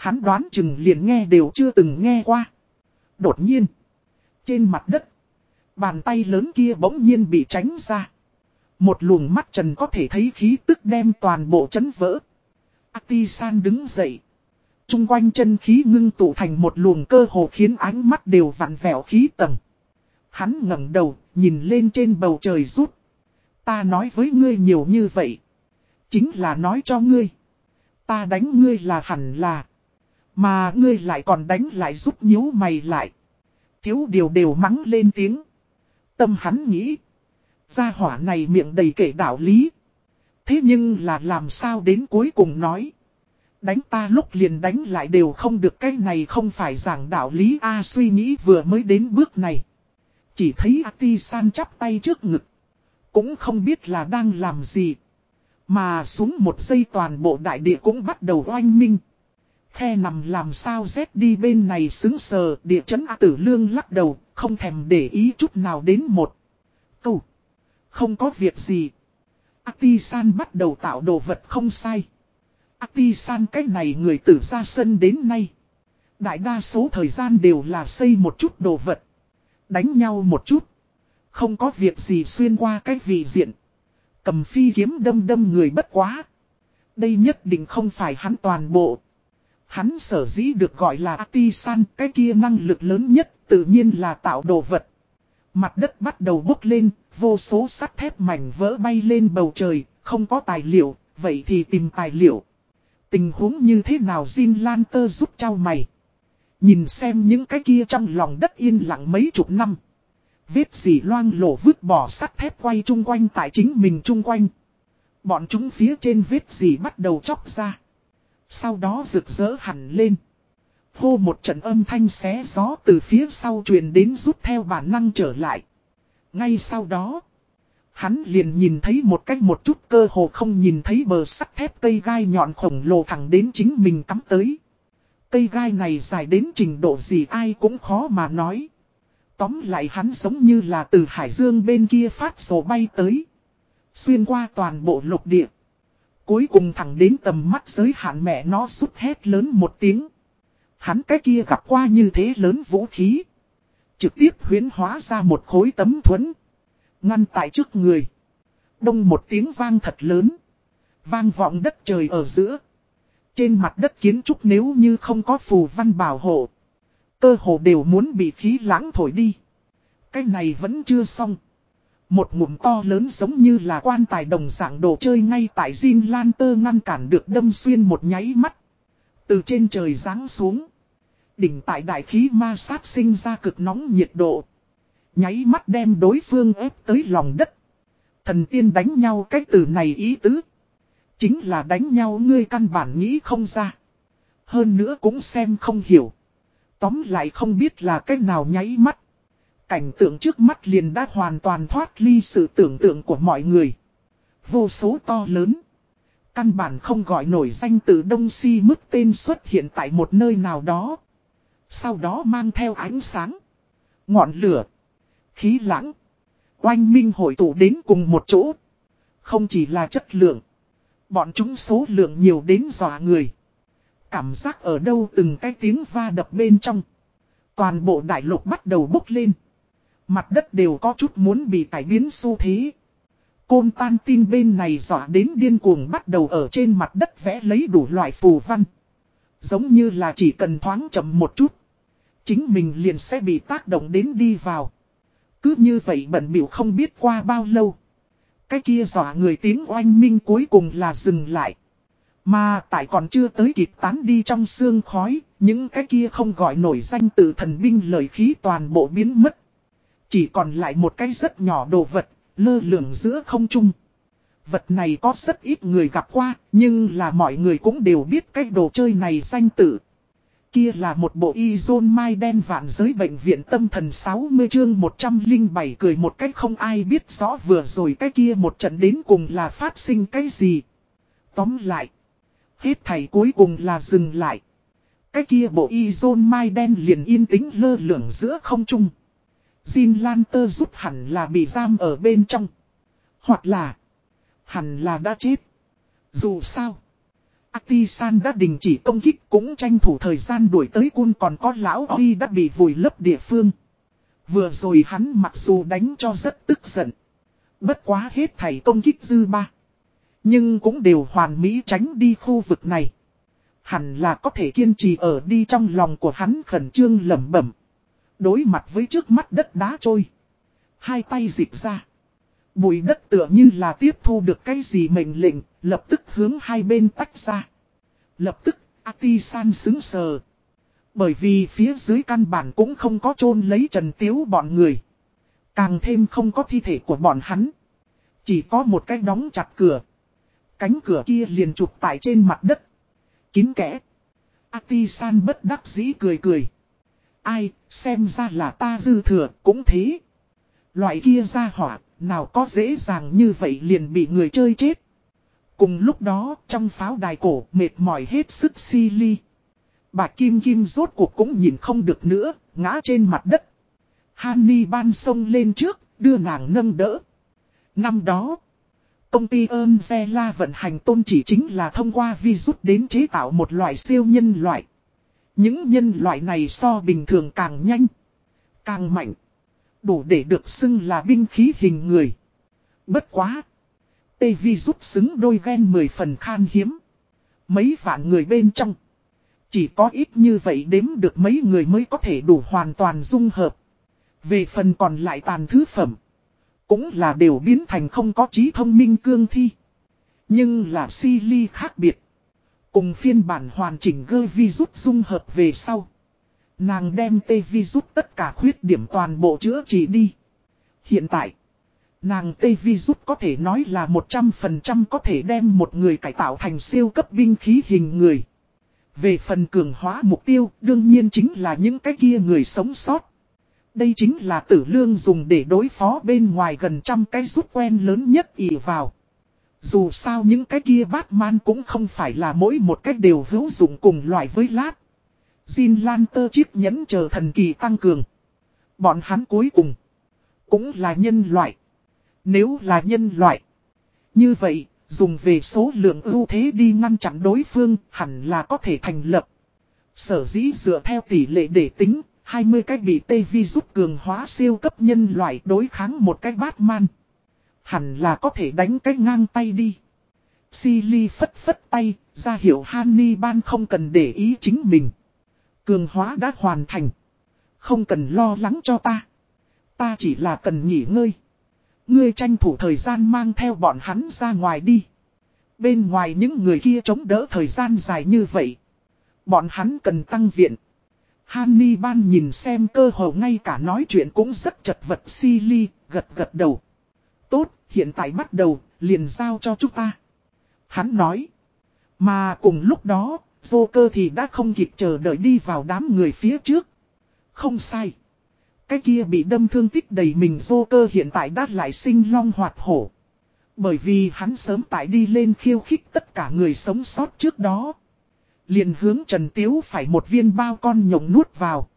Hắn đoán chừng liền nghe đều chưa từng nghe qua. Đột nhiên. Trên mặt đất. Bàn tay lớn kia bỗng nhiên bị tránh ra. Một luồng mắt trần có thể thấy khí tức đem toàn bộ chấn vỡ. Atisan đứng dậy. Trung quanh chân khí ngưng tụ thành một luồng cơ hồ khiến ánh mắt đều vặn vẹo khí tầng. Hắn ngẩng đầu, nhìn lên trên bầu trời rút. Ta nói với ngươi nhiều như vậy. Chính là nói cho ngươi. Ta đánh ngươi là hẳn là. Mà ngươi lại còn đánh lại giúp nhíu mày lại. Thiếu điều đều mắng lên tiếng. Tâm hắn nghĩ. Gia hỏa này miệng đầy kể đạo lý. Thế nhưng là làm sao đến cuối cùng nói. Đánh ta lúc liền đánh lại đều không được cái này không phải giảng đạo lý A suy nghĩ vừa mới đến bước này. Chỉ thấy Ati-san chắp tay trước ngực. Cũng không biết là đang làm gì. Mà xuống một giây toàn bộ đại địa cũng bắt đầu oanh minh. Khe nằm làm sao rét đi bên này xứng sờ địa chấn A tử lương lắc đầu, không thèm để ý chút nào đến một. Tù. Không có việc gì. Ati-san bắt đầu tạo đồ vật không sai. Ati-san cái này người tử ra sân đến nay. Đại đa số thời gian đều là xây một chút đồ vật. Đánh nhau một chút. Không có việc gì xuyên qua cái vị diện. Cầm phi kiếm đâm đâm người bất quá. Đây nhất định không phải hắn toàn bộ. Hắn sở dĩ được gọi là Atisan, cái kia năng lực lớn nhất tự nhiên là tạo đồ vật. Mặt đất bắt đầu bốc lên, vô số sắt thép mảnh vỡ bay lên bầu trời, không có tài liệu, vậy thì tìm tài liệu. Tình huống như thế nào Jin Lan tơ giúp trao mày. Nhìn xem những cái kia trong lòng đất yên lặng mấy chục năm. Vết gì loang lổ vứt bỏ sắt thép quay chung quanh tại chính mình chung quanh. Bọn chúng phía trên vết gì bắt đầu chóc ra. Sau đó rực rỡ hẳn lên. Hô một trận âm thanh xé gió từ phía sau truyền đến rút theo bản năng trở lại. Ngay sau đó, hắn liền nhìn thấy một cách một chút cơ hồ không nhìn thấy bờ sắt thép cây gai nhọn khổng lồ thẳng đến chính mình cắm tới. Cây gai này dài đến trình độ gì ai cũng khó mà nói. Tóm lại hắn giống như là từ hải dương bên kia phát sổ bay tới. Xuyên qua toàn bộ lục địa. Cuối cùng thẳng đến tầm mắt giới hạn mẹ nó sút hét lớn một tiếng. Hắn cái kia gặp qua như thế lớn vũ khí. Trực tiếp huyến hóa ra một khối tấm thuẫn. Ngăn tại trước người. Đông một tiếng vang thật lớn. Vang vọng đất trời ở giữa. Trên mặt đất kiến trúc nếu như không có phù văn bảo hộ. Cơ hồ đều muốn bị khí lãng thổi đi. Cái này vẫn chưa xong. Một ngụm to lớn giống như là quan tài đồng dạng đồ chơi ngay tại Jin Lan Tơ ngăn cản được đâm xuyên một nháy mắt. Từ trên trời giáng xuống. Đỉnh tại đại khí ma sát sinh ra cực nóng nhiệt độ. Nháy mắt đem đối phương ép tới lòng đất. Thần tiên đánh nhau cách từ này ý tứ. Chính là đánh nhau ngươi căn bản nghĩ không ra. Hơn nữa cũng xem không hiểu. Tóm lại không biết là cách nào nháy mắt. Cảnh tượng trước mắt liền đã hoàn toàn thoát ly sự tưởng tượng của mọi người. Vô số to lớn. Căn bản không gọi nổi danh từ Đông Si mức tên xuất hiện tại một nơi nào đó. Sau đó mang theo ánh sáng. Ngọn lửa. Khí lãng. Oanh minh hội tụ đến cùng một chỗ. Không chỉ là chất lượng. Bọn chúng số lượng nhiều đến dọa người. Cảm giác ở đâu từng cái tiếng va đập bên trong. Toàn bộ đại lục bắt đầu bốc lên. Mặt đất đều có chút muốn bị cải biến xu thế. Côn tan tin bên này dọa đến điên cuồng bắt đầu ở trên mặt đất vẽ lấy đủ loại phù văn. Giống như là chỉ cần thoáng chậm một chút. Chính mình liền sẽ bị tác động đến đi vào. Cứ như vậy bận biểu không biết qua bao lâu. Cái kia dọa người tiếng oanh minh cuối cùng là dừng lại. Mà tại còn chưa tới kịp tán đi trong xương khói, những cái kia không gọi nổi danh từ thần binh lời khí toàn bộ biến mất. Chỉ còn lại một cái rất nhỏ đồ vật, lơ lửng giữa không trung. Vật này có rất ít người gặp qua, nhưng là mọi người cũng đều biết cái đồ chơi này danh tự. Kia là một bộ y zôn mai đen vạn giới bệnh viện tâm thần 60 chương 107 cười một cách không ai biết rõ vừa rồi cái kia một trận đến cùng là phát sinh cái gì. Tóm lại. Hết thầy cuối cùng là dừng lại. Cái kia bộ y zôn mai đen liền yên tĩnh lơ lửng giữa không trung. Jin Lan Tơ rút hẳn là bị giam ở bên trong. Hoặc là. Hẳn là đã chết. Dù sao. Atisan đã đình chỉ công kích cũng tranh thủ thời gian đuổi tới quân còn có lão Oi đã bị vùi lấp địa phương. Vừa rồi hắn mặc dù đánh cho rất tức giận. Bất quá hết thảy công kích dư ba. Nhưng cũng đều hoàn mỹ tránh đi khu vực này. Hẳn là có thể kiên trì ở đi trong lòng của hắn khẩn trương lẩm bẩm. Đối mặt với trước mắt đất đá trôi. Hai tay dịp ra. Bụi đất tựa như là tiếp thu được cái gì mệnh lệnh, lập tức hướng hai bên tách ra. Lập tức, Atisan xứng sờ. Bởi vì phía dưới căn bản cũng không có chôn lấy trần tiếu bọn người. Càng thêm không có thi thể của bọn hắn. Chỉ có một cái đóng chặt cửa. Cánh cửa kia liền chụp tại trên mặt đất. Kín kẽ. Atisan bất đắc dĩ cười cười. Ai, xem ra là ta dư thừa, cũng thế. Loại kia ra hỏa, nào có dễ dàng như vậy liền bị người chơi chết. Cùng lúc đó, trong pháo đài cổ, mệt mỏi hết sức si ly. Bà Kim Kim rốt cuộc cũng nhìn không được nữa, ngã trên mặt đất. Hany ban sông lên trước, đưa nàng nâng đỡ. Năm đó, công ty ơn La vận hành tôn chỉ chính là thông qua virus đến chế tạo một loại siêu nhân loại. Những nhân loại này so bình thường càng nhanh, càng mạnh. Đủ để được xưng là binh khí hình người. Bất quá. Tê vi giúp xứng đôi ghen mười phần khan hiếm. Mấy vạn người bên trong. Chỉ có ít như vậy đếm được mấy người mới có thể đủ hoàn toàn dung hợp. Về phần còn lại tàn thứ phẩm. Cũng là đều biến thành không có trí thông minh cương thi. Nhưng là si ly khác biệt. Cùng phiên bản hoàn chỉnh gơ virus dung hợp về sau. Nàng đem tê virus tất cả khuyết điểm toàn bộ chữa trị đi. Hiện tại, nàng tê virus có thể nói là 100% có thể đem một người cải tạo thành siêu cấp binh khí hình người. Về phần cường hóa mục tiêu, đương nhiên chính là những cái kia người sống sót. Đây chính là tử lương dùng để đối phó bên ngoài gần trăm cái rút quen lớn nhất ỉ vào. Dù sao những cái kia Batman cũng không phải là mỗi một cách đều hữu dụng cùng loại với lát. Jin Lanter chiếc nhẫn chờ thần kỳ tăng cường. Bọn hắn cuối cùng cũng là nhân loại. Nếu là nhân loại. Như vậy, dùng về số lượng ưu thế đi ngăn chặn đối phương hẳn là có thể thành lập. Sở dĩ dựa theo tỷ lệ để tính, 20 cái bị tê vi giúp cường hóa siêu cấp nhân loại đối kháng một cách Batman. Hẳn là có thể đánh cái ngang tay đi. Silly phất phất tay, ra hiệu Hannibal không cần để ý chính mình. Cường hóa đã hoàn thành. Không cần lo lắng cho ta. Ta chỉ là cần nghỉ ngơi. Ngươi tranh thủ thời gian mang theo bọn hắn ra ngoài đi. Bên ngoài những người kia chống đỡ thời gian dài như vậy. Bọn hắn cần tăng viện. Hannibal nhìn xem cơ hồ ngay cả nói chuyện cũng rất chật vật Silly, gật gật đầu. Tốt, hiện tại bắt đầu, liền giao cho chúng ta. Hắn nói. Mà cùng lúc đó, Joker thì đã không kịp chờ đợi đi vào đám người phía trước. Không sai. Cái kia bị đâm thương tích đầy mình Joker hiện tại đã lại sinh long hoạt hổ. Bởi vì hắn sớm tại đi lên khiêu khích tất cả người sống sót trước đó. Liền hướng Trần Tiếu phải một viên bao con nhộng nuốt vào.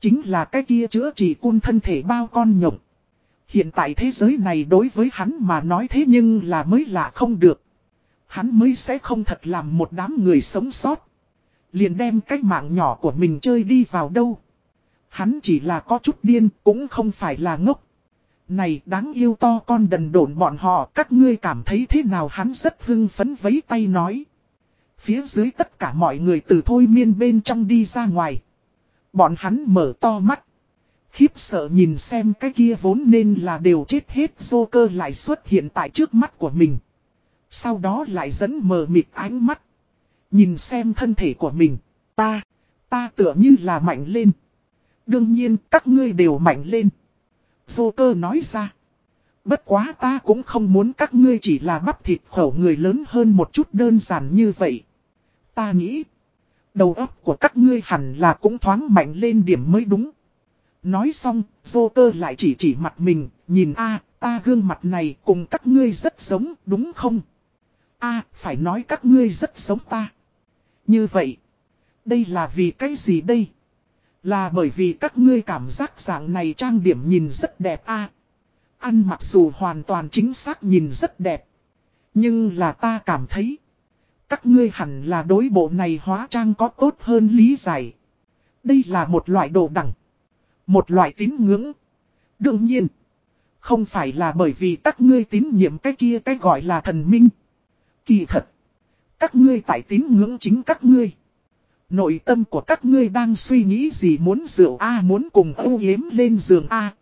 Chính là cái kia chữa trị cun thân thể bao con nhộng. Hiện tại thế giới này đối với hắn mà nói thế nhưng là mới lạ không được. Hắn mới sẽ không thật làm một đám người sống sót. Liền đem cái mạng nhỏ của mình chơi đi vào đâu. Hắn chỉ là có chút điên, cũng không phải là ngốc. Này, đáng yêu to con đần độn bọn họ, các ngươi cảm thấy thế nào hắn rất hưng phấn vấy tay nói. Phía dưới tất cả mọi người từ thôi miên bên trong đi ra ngoài. Bọn hắn mở to mắt. Khiếp sợ nhìn xem cái kia vốn nên là đều chết hết vô cơ lại xuất hiện tại trước mắt của mình. Sau đó lại dẫn mờ mịt ánh mắt. Nhìn xem thân thể của mình. Ta, ta tựa như là mạnh lên. Đương nhiên các ngươi đều mạnh lên. Vô cơ nói ra. Bất quá ta cũng không muốn các ngươi chỉ là bắp thịt khẩu người lớn hơn một chút đơn giản như vậy. Ta nghĩ. Đầu óc của các ngươi hẳn là cũng thoáng mạnh lên điểm mới đúng. Nói xong, vô cơ lại chỉ chỉ mặt mình, nhìn a ta gương mặt này cùng các ngươi rất giống, đúng không? a phải nói các ngươi rất giống ta. Như vậy, đây là vì cái gì đây? Là bởi vì các ngươi cảm giác dạng này trang điểm nhìn rất đẹp a Ăn mặc dù hoàn toàn chính xác nhìn rất đẹp. Nhưng là ta cảm thấy. Các ngươi hẳn là đối bộ này hóa trang có tốt hơn lý giải. Đây là một loại đồ đẳng. Một loại tín ngưỡng. Đương nhiên. Không phải là bởi vì các ngươi tín nhiệm cái kia cái gọi là thần minh. Kỳ thật. Các ngươi tại tín ngưỡng chính các ngươi. Nội tâm của các ngươi đang suy nghĩ gì muốn rượu A, muốn cùng âu yếm lên giường A.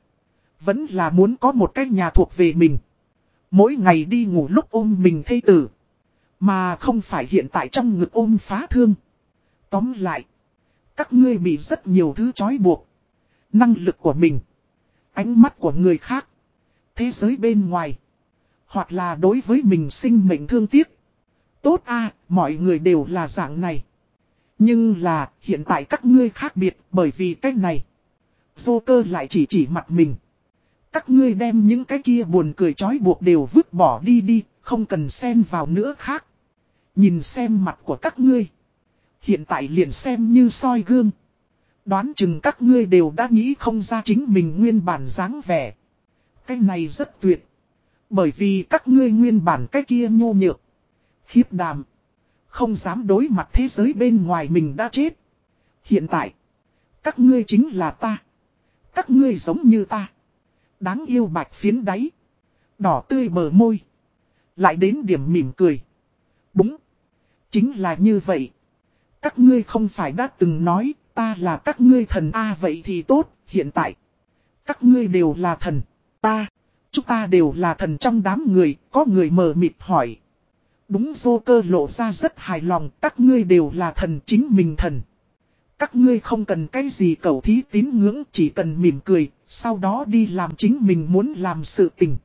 Vẫn là muốn có một cái nhà thuộc về mình. Mỗi ngày đi ngủ lúc ôm mình thây tử. Mà không phải hiện tại trong ngực ôm phá thương. Tóm lại. Các ngươi bị rất nhiều thứ trói buộc. Năng lực của mình. Ánh mắt của người khác. Thế giới bên ngoài. Hoặc là đối với mình sinh mệnh thương tiếc. Tốt a mọi người đều là dạng này. Nhưng là, hiện tại các ngươi khác biệt bởi vì cách này. Joker cơ lại chỉ chỉ mặt mình. Các ngươi đem những cái kia buồn cười chói buộc đều vứt bỏ đi đi, không cần xen vào nữa khác. Nhìn xem mặt của các ngươi. Hiện tại liền xem như soi gương. Đoán chừng các ngươi đều đã nghĩ không ra chính mình nguyên bản dáng vẻ. Cái này rất tuyệt. Bởi vì các ngươi nguyên bản cái kia nhô nhược. Khiếp đàm. Không dám đối mặt thế giới bên ngoài mình đã chết. Hiện tại. Các ngươi chính là ta. Các ngươi giống như ta. Đáng yêu bạch phiến đáy. Đỏ tươi bờ môi. Lại đến điểm mỉm cười. Đúng. Chính là như vậy. Các ngươi không phải đã từng nói ta là các ngươi thần A vậy thì tốt hiện tại. Các ngươi đều là thần. Ta, chúng ta đều là thần trong đám người, có người mờ mịt hỏi. Đúng vô cơ lộ ra rất hài lòng, các ngươi đều là thần chính mình thần. Các ngươi không cần cái gì cầu thí tín ngưỡng, chỉ cần mỉm cười, sau đó đi làm chính mình muốn làm sự tình.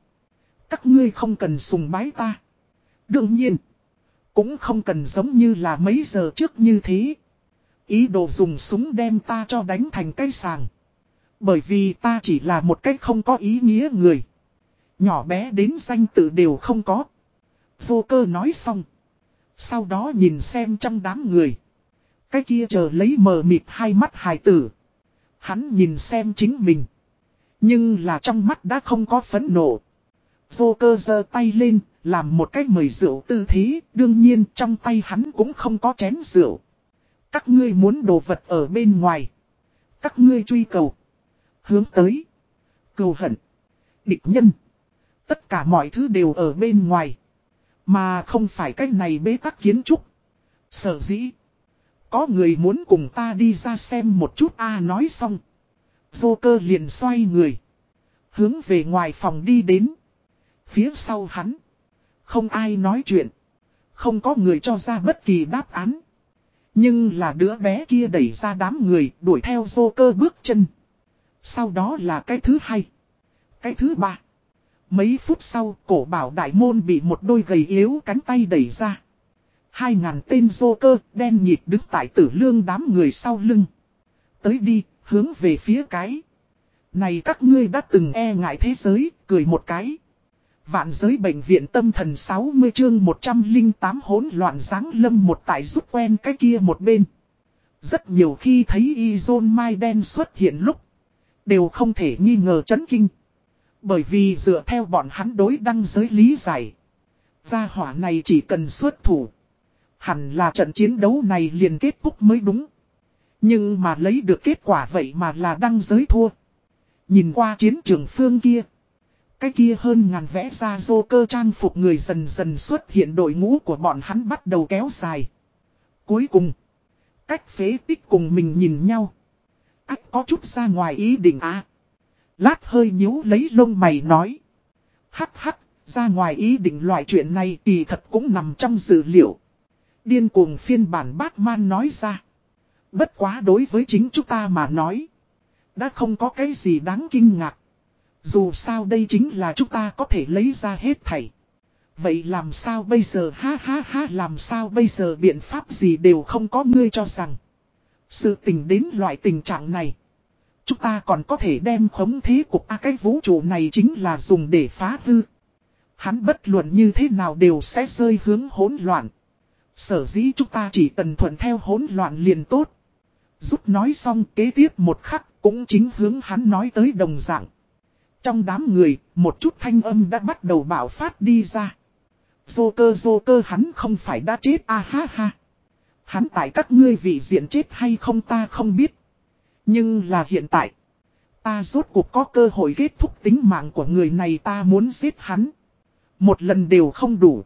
Các ngươi không cần sùng bái ta. Đương nhiên, cũng không cần giống như là mấy giờ trước như thế. Ý đồ dùng súng đem ta cho đánh thành cây sàng. Bởi vì ta chỉ là một cách không có ý nghĩa người. Nhỏ bé đến danh tự đều không có. Vô cơ nói xong. Sau đó nhìn xem trong đám người. Cái kia chờ lấy mờ mịt hai mắt hài tử. Hắn nhìn xem chính mình. Nhưng là trong mắt đã không có phấn nộ. Vô cơ giơ tay lên, làm một cách mời rượu tư thế, đương nhiên trong tay hắn cũng không có chén rượu. Các ngươi muốn đồ vật ở bên ngoài. Các ngươi truy cầu. Hướng tới. Cầu hận. Địch nhân. Tất cả mọi thứ đều ở bên ngoài. Mà không phải cách này bế tắc kiến trúc. Sở dĩ. Có người muốn cùng ta đi ra xem một chút a nói xong. Vô cơ liền xoay người. Hướng về ngoài phòng đi đến. Phía sau hắn. Không ai nói chuyện. Không có người cho ra bất kỳ đáp án. Nhưng là đứa bé kia đẩy ra đám người đuổi theo dô cơ bước chân. Sau đó là cái thứ hai. Cái thứ ba. Mấy phút sau cổ bảo đại môn bị một đôi gầy yếu cánh tay đẩy ra. Hai ngàn tên dô cơ đen nhịp đứng tại tử lương đám người sau lưng. Tới đi, hướng về phía cái. Này các ngươi đã từng e ngại thế giới, cười một cái. Vạn giới bệnh viện tâm thần 60 chương 108 hỗn loạn dáng lâm một tại rút quen cái kia một bên. Rất nhiều khi thấy y dôn Mai đen xuất hiện lúc. Đều không thể nghi ngờ chấn kinh. Bởi vì dựa theo bọn hắn đối đăng giới lý giải. Gia hỏa này chỉ cần xuất thủ. Hẳn là trận chiến đấu này liền kết thúc mới đúng. Nhưng mà lấy được kết quả vậy mà là đăng giới thua. Nhìn qua chiến trường phương kia. Cái kia hơn ngàn vẽ ra dô cơ trang phục người dần dần xuất hiện đội ngũ của bọn hắn bắt đầu kéo dài. Cuối cùng. Cách phế tích cùng mình nhìn nhau. Ách có chút ra ngoài ý định à. Lát hơi nhíu lấy lông mày nói. Hắc hắc, ra ngoài ý định loại chuyện này kỳ thật cũng nằm trong dữ liệu. Điên cuồng phiên bản Batman nói ra. Bất quá đối với chính chúng ta mà nói. Đã không có cái gì đáng kinh ngạc. Dù sao đây chính là chúng ta có thể lấy ra hết thảy. Vậy làm sao bây giờ ha ha ha, làm sao bây giờ biện pháp gì đều không có ngươi cho rằng. Sự tình đến loại tình trạng này. Chúng ta còn có thể đem khống thế cục A, cái vũ trụ này chính là dùng để phá hư. Hắn bất luận như thế nào đều sẽ rơi hướng hỗn loạn. Sở dĩ chúng ta chỉ cần thuận theo hỗn loạn liền tốt. Giúp nói xong, kế tiếp một khắc cũng chính hướng hắn nói tới đồng dạng. Trong đám người, một chút thanh âm đã bắt đầu bảo phát đi ra. Dô cơ dô cơ hắn không phải đã chết a ha ha. Hắn tại các ngươi vị diện chết hay không ta không biết. Nhưng là hiện tại, ta rốt cuộc có cơ hội kết thúc tính mạng của người này ta muốn giết hắn. Một lần đều không đủ.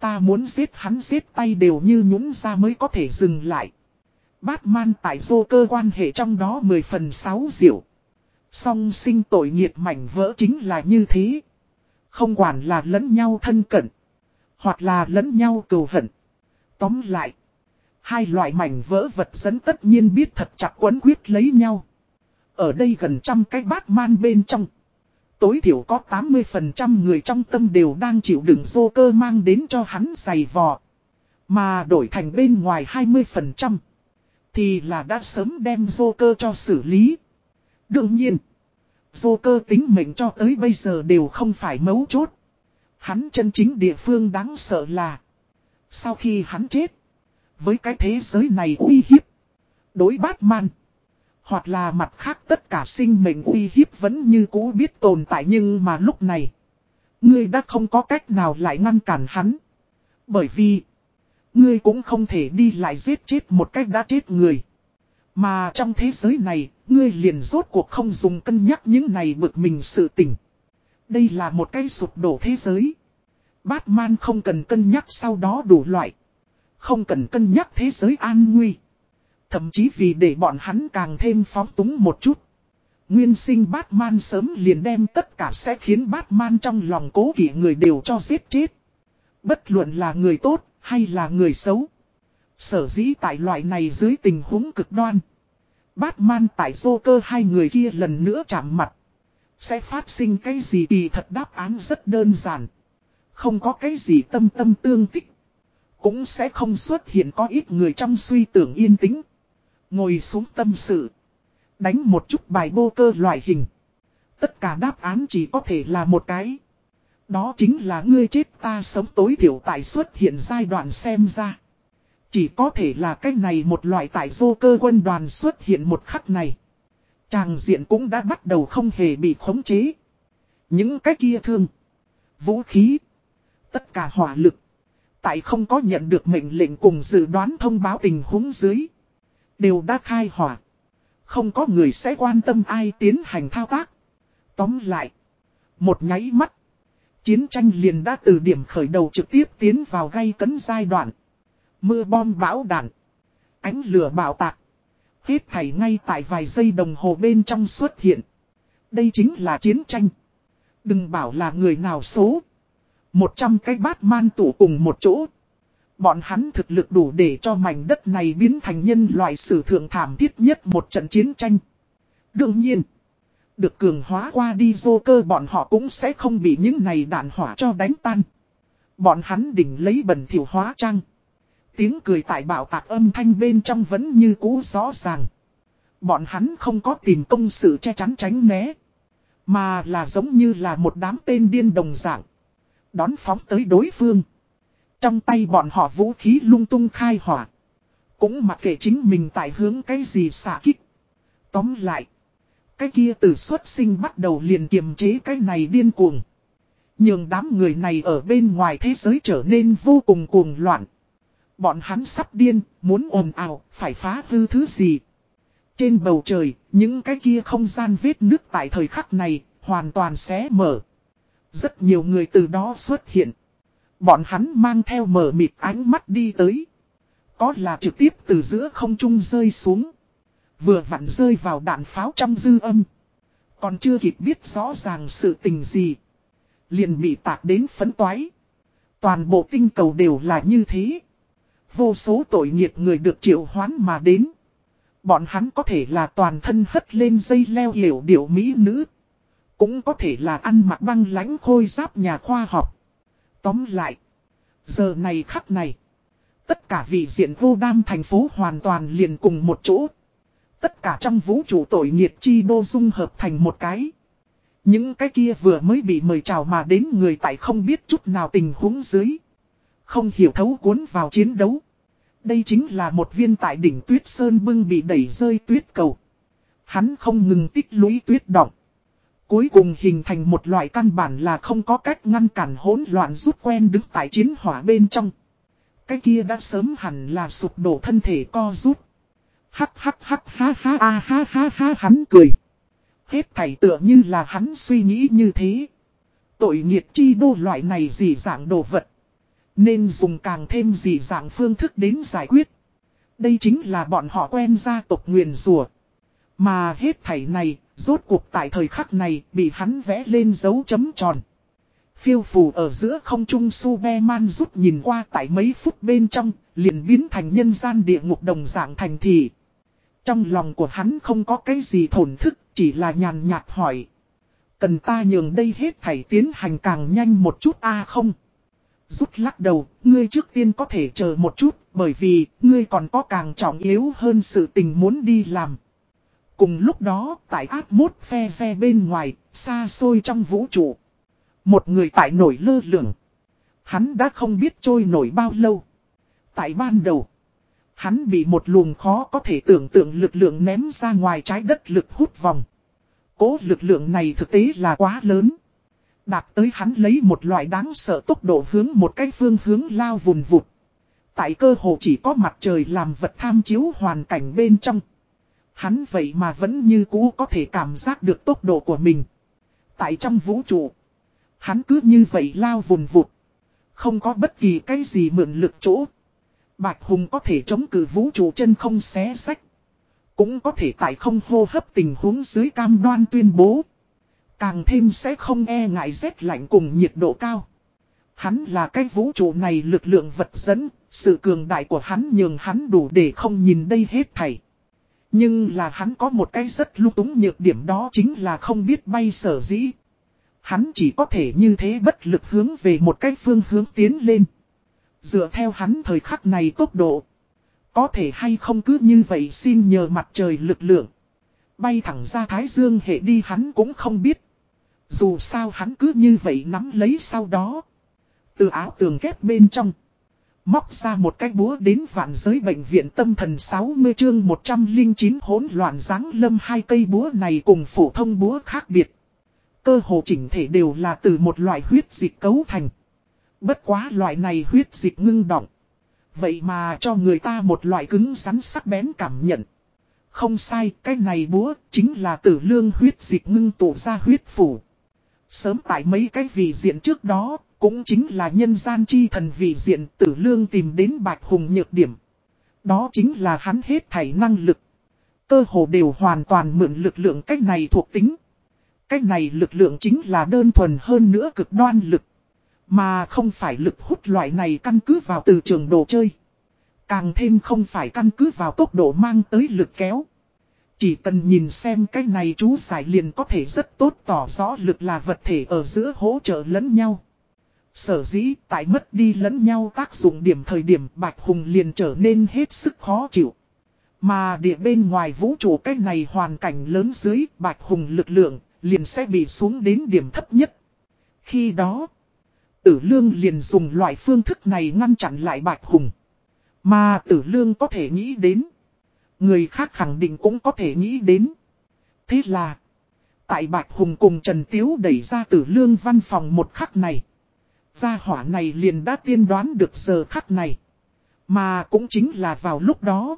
Ta muốn giết hắn giết tay đều như nhũng ra mới có thể dừng lại. Batman tại dô cơ quan hệ trong đó 10 phần 6 diệu. Song sinh tội nghiệt mảnh vỡ chính là như thế. Không quản là lẫn nhau thân cận. Hoặc là lẫn nhau cầu hận. Tóm lại. Hai loại mảnh vỡ vật dẫn tất nhiên biết thật chặt quấn quyết lấy nhau. Ở đây gần trăm cái bát man bên trong. Tối thiểu có 80% người trong tâm đều đang chịu đựng dô cơ mang đến cho hắn giày vò. Mà đổi thành bên ngoài 20%. Thì là đã sớm đem dô cơ cho xử lý. Đương nhiên. Dô cơ tính mệnh cho tới bây giờ đều không phải mấu chốt. Hắn chân chính địa phương đáng sợ là. Sau khi hắn chết, với cái thế giới này uy hiếp. Đối Batman. Hoặc là mặt khác tất cả sinh mệnh uy hiếp vẫn như cũ biết tồn tại nhưng mà lúc này. Ngươi đã không có cách nào lại ngăn cản hắn. Bởi vì. Ngươi cũng không thể đi lại giết chết một cách đã chết người. Mà trong thế giới này, ngươi liền rốt cuộc không dùng cân nhắc những này bực mình sự tình. Đây là một cái sụp đổ thế giới. Batman không cần cân nhắc sau đó đủ loại. Không cần cân nhắc thế giới an nguy. Thậm chí vì để bọn hắn càng thêm phóng túng một chút. Nguyên sinh Batman sớm liền đem tất cả sẽ khiến Batman trong lòng cố kỷ người đều cho giết chết. Bất luận là người tốt hay là người xấu. Sở dĩ tại loại này dưới tình huống cực đoan. Batman tại Joker hai người kia lần nữa chạm mặt. Sẽ phát sinh cái gì thì thật đáp án rất đơn giản. Không có cái gì tâm tâm tương tích. Cũng sẽ không xuất hiện có ít người trong suy tưởng yên tĩnh. Ngồi xuống tâm sự. Đánh một chút bài bô cơ loại hình. Tất cả đáp án chỉ có thể là một cái. Đó chính là ngươi chết ta sống tối thiểu tại xuất hiện giai đoạn xem ra. Chỉ có thể là cách này một loại tại vô cơ quân đoàn xuất hiện một khắc này. Tràng diện cũng đã bắt đầu không hề bị khống chế. Những cái kia thương. Vũ khí. Tất cả hỏa lực. Tại không có nhận được mệnh lệnh cùng dự đoán thông báo tình huống dưới. Đều đã khai hỏa. Không có người sẽ quan tâm ai tiến hành thao tác. Tóm lại. Một nháy mắt. Chiến tranh liền đã từ điểm khởi đầu trực tiếp tiến vào gây cấn giai đoạn. Mưa bom bão đạn. Ánh lửa bạo tạc. Hết thảy ngay tại vài giây đồng hồ bên trong xuất hiện. Đây chính là chiến tranh. Đừng bảo là người nào số. Một trăm cái bát man tụ cùng một chỗ. Bọn hắn thực lực đủ để cho mảnh đất này biến thành nhân loại sử thượng thảm thiết nhất một trận chiến tranh. Đương nhiên, được cường hóa qua đi dô cơ bọn họ cũng sẽ không bị những này đạn hỏa cho đánh tan. Bọn hắn đỉnh lấy bẩn thiểu hóa trang. Tiếng cười tại bảo tạc âm thanh bên trong vẫn như cũ rõ ràng. Bọn hắn không có tìm công sự che chắn tránh né. Mà là giống như là một đám tên điên đồng dạng. Đón phóng tới đối phương. Trong tay bọn họ vũ khí lung tung khai hỏa. Cũng mặc kệ chính mình tại hướng cái gì xả kích. Tóm lại. Cái kia từ xuất sinh bắt đầu liền kiềm chế cái này điên cuồng. Nhưng đám người này ở bên ngoài thế giới trở nên vô cùng cuồng loạn. Bọn hắn sắp điên, muốn ồn ào, phải phá hư thứ gì. Trên bầu trời, những cái kia không gian vết nước tại thời khắc này, hoàn toàn xé mở. Rất nhiều người từ đó xuất hiện. Bọn hắn mang theo mở mịt ánh mắt đi tới. Có là trực tiếp từ giữa không trung rơi xuống. Vừa vặn rơi vào đạn pháo trong dư âm. Còn chưa kịp biết rõ ràng sự tình gì. Liền bị tạc đến phấn toái. Toàn bộ tinh cầu đều là như thế. Vô số tội nghiệt người được triệu hoán mà đến. Bọn hắn có thể là toàn thân hất lên dây leo hiểu điệu mỹ nữ. Cũng có thể là ăn mặc băng lãnh khôi giáp nhà khoa học. Tóm lại. Giờ này khắc này. Tất cả vị diện vô đam thành phố hoàn toàn liền cùng một chỗ. Tất cả trong vũ trụ tội nghiệt chi đô dung hợp thành một cái. Những cái kia vừa mới bị mời chào mà đến người tại không biết chút nào tình huống dưới. Không hiểu thấu cuốn vào chiến đấu. Đây chính là một viên tại đỉnh tuyết sơn bưng bị đẩy rơi tuyết cầu. Hắn không ngừng tích lũy tuyết động. Cuối cùng hình thành một loại căn bản là không có cách ngăn cản hỗn loạn rút quen đứng tại chiến hỏa bên trong. Cái kia đã sớm hẳn là sụp đổ thân thể co rút. Hắc hắc hắc ha ha ha ha ha ha hắn cười. Hết thảy tựa như là hắn suy nghĩ như thế. Tội nghiệt chi đô loại này gì dạng đồ vật. Nên dùng càng thêm gì dạng phương thức đến giải quyết. Đây chính là bọn họ quen gia tộc nguyền rùa. Mà hết thảy này, rốt cuộc tại thời khắc này, bị hắn vẽ lên dấu chấm tròn. Phiêu phù ở giữa không trung Superman rút nhìn qua tại mấy phút bên trong, liền biến thành nhân gian địa ngục đồng dạng thành thị. Trong lòng của hắn không có cái gì thổn thức, chỉ là nhàn nhạt hỏi. Cần ta nhường đây hết thảy tiến hành càng nhanh một chút a không? Rút lắc đầu, ngươi trước tiên có thể chờ một chút, bởi vì, ngươi còn có càng trọng yếu hơn sự tình muốn đi làm. Cùng lúc đó, tại áp mốt phe phe bên ngoài, xa xôi trong vũ trụ. Một người tại nổi lơ lửng. Hắn đã không biết trôi nổi bao lâu. Tại ban đầu, hắn bị một luồng khó có thể tưởng tượng lực lượng ném ra ngoài trái đất lực hút vòng. Cố lực lượng này thực tế là quá lớn. Đạp tới hắn lấy một loại đáng sợ tốc độ hướng một cái phương hướng lao vùn vụt. Tại cơ hồ chỉ có mặt trời làm vật tham chiếu hoàn cảnh bên trong. Hắn vậy mà vẫn như cũ có thể cảm giác được tốc độ của mình. Tại trong vũ trụ. Hắn cứ như vậy lao vùn vụt. Không có bất kỳ cái gì mượn lực chỗ. Bạch Hùng có thể chống cử vũ trụ chân không xé sách. Cũng có thể tại không hô hấp tình huống dưới cam đoan tuyên bố. Càng thêm sẽ không e ngại rét lạnh cùng nhiệt độ cao. Hắn là cái vũ trụ này lực lượng vật dẫn, sự cường đại của hắn nhường hắn đủ để không nhìn đây hết thảy. Nhưng là hắn có một cái rất lưu túng nhược điểm đó chính là không biết bay sở dĩ. Hắn chỉ có thể như thế bất lực hướng về một cái phương hướng tiến lên. Dựa theo hắn thời khắc này tốc độ. Có thể hay không cứ như vậy xin nhờ mặt trời lực lượng. Bay thẳng ra Thái Dương hệ đi hắn cũng không biết. Dù sao hắn cứ như vậy nắm lấy sau đó. Từ áo tường kép bên trong. Móc ra một cái búa đến vạn giới bệnh viện tâm thần 60 chương 109 hỗn loạn dáng lâm hai cây búa này cùng phổ thông búa khác biệt. Cơ hồ chỉnh thể đều là từ một loại huyết dịch cấu thành. Bất quá loại này huyết dịch ngưng động. Vậy mà cho người ta một loại cứng rắn sắc bén cảm nhận. Không sai, cái này búa chính là tử lương huyết dịch ngưng tụ ra huyết phủ. Sớm tại mấy cái vị diện trước đó, cũng chính là nhân gian chi thần vị diện tử lương tìm đến Bạch Hùng nhược điểm. Đó chính là hắn hết thảy năng lực. Cơ hồ đều hoàn toàn mượn lực lượng cách này thuộc tính. Cách này lực lượng chính là đơn thuần hơn nữa cực đoan lực. Mà không phải lực hút loại này căn cứ vào từ trường đồ chơi. Càng thêm không phải căn cứ vào tốc độ mang tới lực kéo. Chỉ cần nhìn xem cái này chú giải liền có thể rất tốt tỏ rõ lực là vật thể ở giữa hỗ trợ lẫn nhau. Sở dĩ tại mất đi lẫn nhau tác dụng điểm thời điểm Bạch Hùng liền trở nên hết sức khó chịu. Mà địa bên ngoài vũ trụ cái này hoàn cảnh lớn dưới Bạch Hùng lực lượng liền sẽ bị xuống đến điểm thấp nhất. Khi đó, tử lương liền dùng loại phương thức này ngăn chặn lại Bạch Hùng. Mà tử lương có thể nghĩ đến. Người khác khẳng định cũng có thể nghĩ đến. Thế là, tại Bạch Hùng cùng Trần Tiếu đẩy ra tử lương văn phòng một khắc này. Gia hỏa này liền đã tiên đoán được giờ khắc này. Mà cũng chính là vào lúc đó.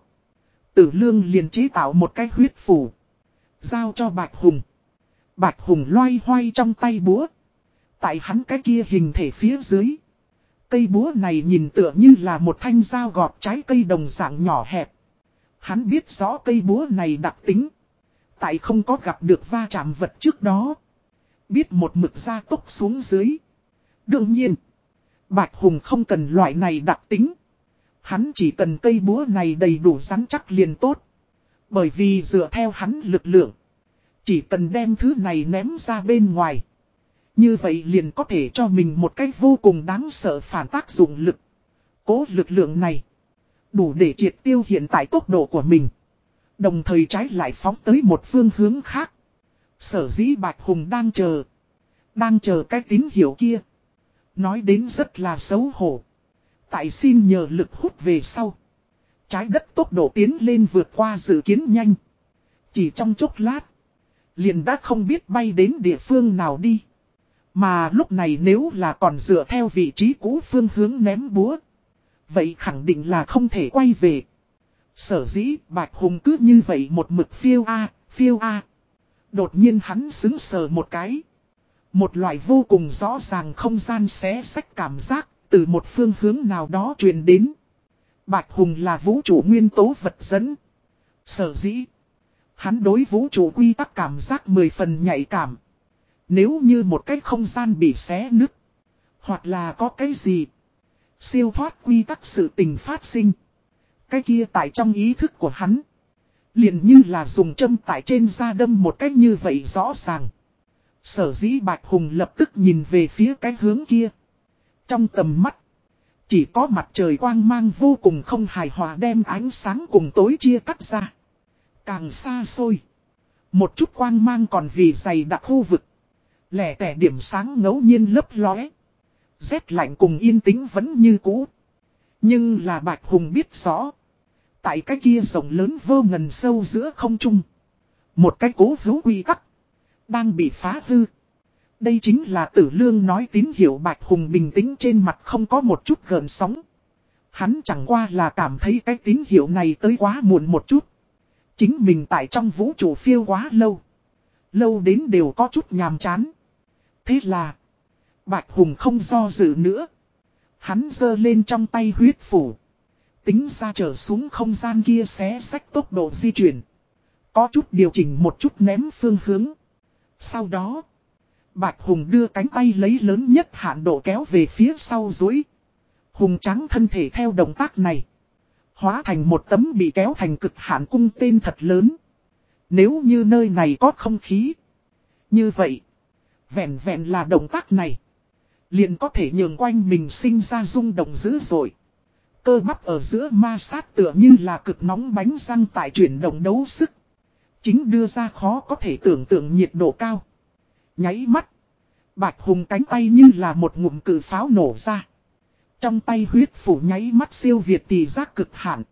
Tử lương liền chế tạo một cái huyết phủ. Giao cho Bạch Hùng. Bạch Hùng loay hoay trong tay búa. Tại hắn cái kia hình thể phía dưới. Cây búa này nhìn tựa như là một thanh dao gọt trái cây đồng dạng nhỏ hẹp. Hắn biết rõ cây búa này đặc tính. Tại không có gặp được va chạm vật trước đó. Biết một mực ra tốc xuống dưới. Đương nhiên. Bạch Hùng không cần loại này đặc tính. Hắn chỉ cần cây búa này đầy đủ rắn chắc liền tốt. Bởi vì dựa theo hắn lực lượng. Chỉ cần đem thứ này ném ra bên ngoài. Như vậy liền có thể cho mình một cách vô cùng đáng sợ phản tác dụng lực. Cố lực lượng này. Đủ để triệt tiêu hiện tại tốc độ của mình. Đồng thời trái lại phóng tới một phương hướng khác. Sở dĩ Bạch Hùng đang chờ. Đang chờ cái tín hiệu kia. Nói đến rất là xấu hổ. Tại xin nhờ lực hút về sau. Trái đất tốc độ tiến lên vượt qua dự kiến nhanh. Chỉ trong chốc lát. Liền đã không biết bay đến địa phương nào đi. Mà lúc này nếu là còn dựa theo vị trí cũ phương hướng ném búa. Vậy khẳng định là không thể quay về. Sở dĩ Bạch Hùng cứ như vậy một mực phiêu A, phiêu A. Đột nhiên hắn xứng sờ một cái. Một loại vô cùng rõ ràng không gian xé sách cảm giác từ một phương hướng nào đó truyền đến. Bạch Hùng là vũ trụ nguyên tố vật dẫn. Sở dĩ. Hắn đối vũ trụ quy tắc cảm giác mười phần nhạy cảm. Nếu như một cái không gian bị xé nứt. Hoặc là có cái gì. Siêu thoát quy tắc sự tình phát sinh. Cái kia tại trong ý thức của hắn. Liền như là dùng châm tại trên da đâm một cách như vậy rõ ràng. Sở dĩ Bạch Hùng lập tức nhìn về phía cái hướng kia. Trong tầm mắt. Chỉ có mặt trời quang mang vô cùng không hài hòa đem ánh sáng cùng tối chia cắt ra. Càng xa xôi. Một chút quang mang còn vì dày đặc khu vực. Lẻ tẻ điểm sáng ngẫu nhiên lấp lóe. Rét lạnh cùng yên tĩnh vẫn như cũ. Nhưng là Bạch Hùng biết rõ. Tại cái kia rộng lớn vô ngần sâu giữa không trung. Một cái cố hữu quy tắc. Đang bị phá hư. Đây chính là tử lương nói tín hiệu Bạch Hùng bình tĩnh trên mặt không có một chút gợn sóng. Hắn chẳng qua là cảm thấy cái tín hiệu này tới quá muộn một chút. Chính mình tại trong vũ trụ phiêu quá lâu. Lâu đến đều có chút nhàm chán. Thế là, Bạch Hùng không do dự nữa. Hắn giơ lên trong tay huyết phủ. Tính ra trở xuống không gian kia xé sách tốc độ di chuyển. Có chút điều chỉnh một chút ném phương hướng. Sau đó, Bạch Hùng đưa cánh tay lấy lớn nhất hạn độ kéo về phía sau dối. Hùng trắng thân thể theo động tác này. Hóa thành một tấm bị kéo thành cực hạn cung tên thật lớn. Nếu như nơi này có không khí. Như vậy, vẹn vẹn là động tác này. Liền có thể nhường quanh mình sinh ra rung động dữ dội. Cơ bắp ở giữa ma sát tựa như là cực nóng bánh răng tại chuyển động đấu sức. Chính đưa ra khó có thể tưởng tượng nhiệt độ cao. Nháy mắt. Bạch Hùng cánh tay như là một ngụm cử pháo nổ ra. Trong tay huyết phủ nháy mắt siêu việt tỷ giác cực hạn.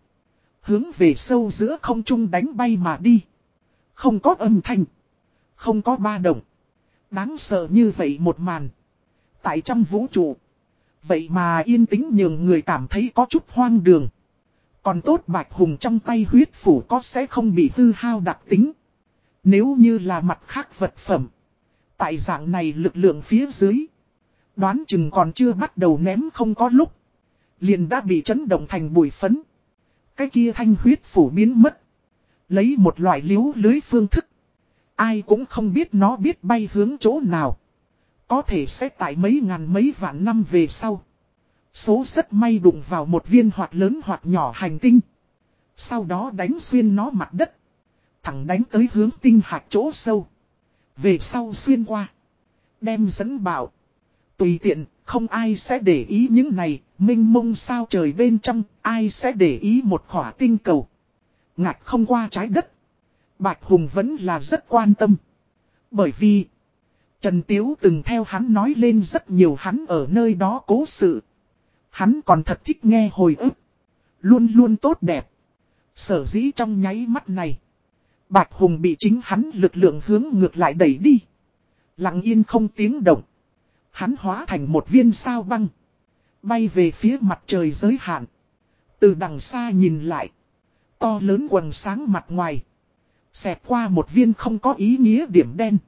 Hướng về sâu giữa không trung đánh bay mà đi. Không có âm thanh. Không có ba động. Đáng sợ như vậy một màn. Tại trong vũ trụ. Vậy mà yên tĩnh nhường người cảm thấy có chút hoang đường. Còn tốt bạch hùng trong tay huyết phủ có sẽ không bị hư hao đặc tính. Nếu như là mặt khác vật phẩm. Tại dạng này lực lượng phía dưới. Đoán chừng còn chưa bắt đầu ném không có lúc. Liền đã bị chấn động thành bụi phấn. Cái kia thanh huyết phủ biến mất. Lấy một loại liếu lưới phương thức. Ai cũng không biết nó biết bay hướng chỗ nào. Có thể sẽ tại mấy ngàn mấy vạn năm về sau. Số rất may đụng vào một viên hoạt lớn hoặc nhỏ hành tinh. Sau đó đánh xuyên nó mặt đất. Thẳng đánh tới hướng tinh hạt chỗ sâu. Về sau xuyên qua. Đem dẫn bảo. Tùy tiện, không ai sẽ để ý những này, minh mông sao trời bên trong, ai sẽ để ý một khỏa tinh cầu. ngạc không qua trái đất. Bạch Hùng vẫn là rất quan tâm. Bởi vì, Trần Tiếu từng theo hắn nói lên rất nhiều hắn ở nơi đó cố sự. Hắn còn thật thích nghe hồi ức. Luôn luôn tốt đẹp. Sở dĩ trong nháy mắt này. Bạch Hùng bị chính hắn lực lượng hướng ngược lại đẩy đi. Lặng yên không tiếng động. Hắn hóa thành một viên sao băng. Bay về phía mặt trời giới hạn. Từ đằng xa nhìn lại. To lớn quần sáng mặt ngoài. Xẹp qua một viên không có ý nghĩa điểm đen.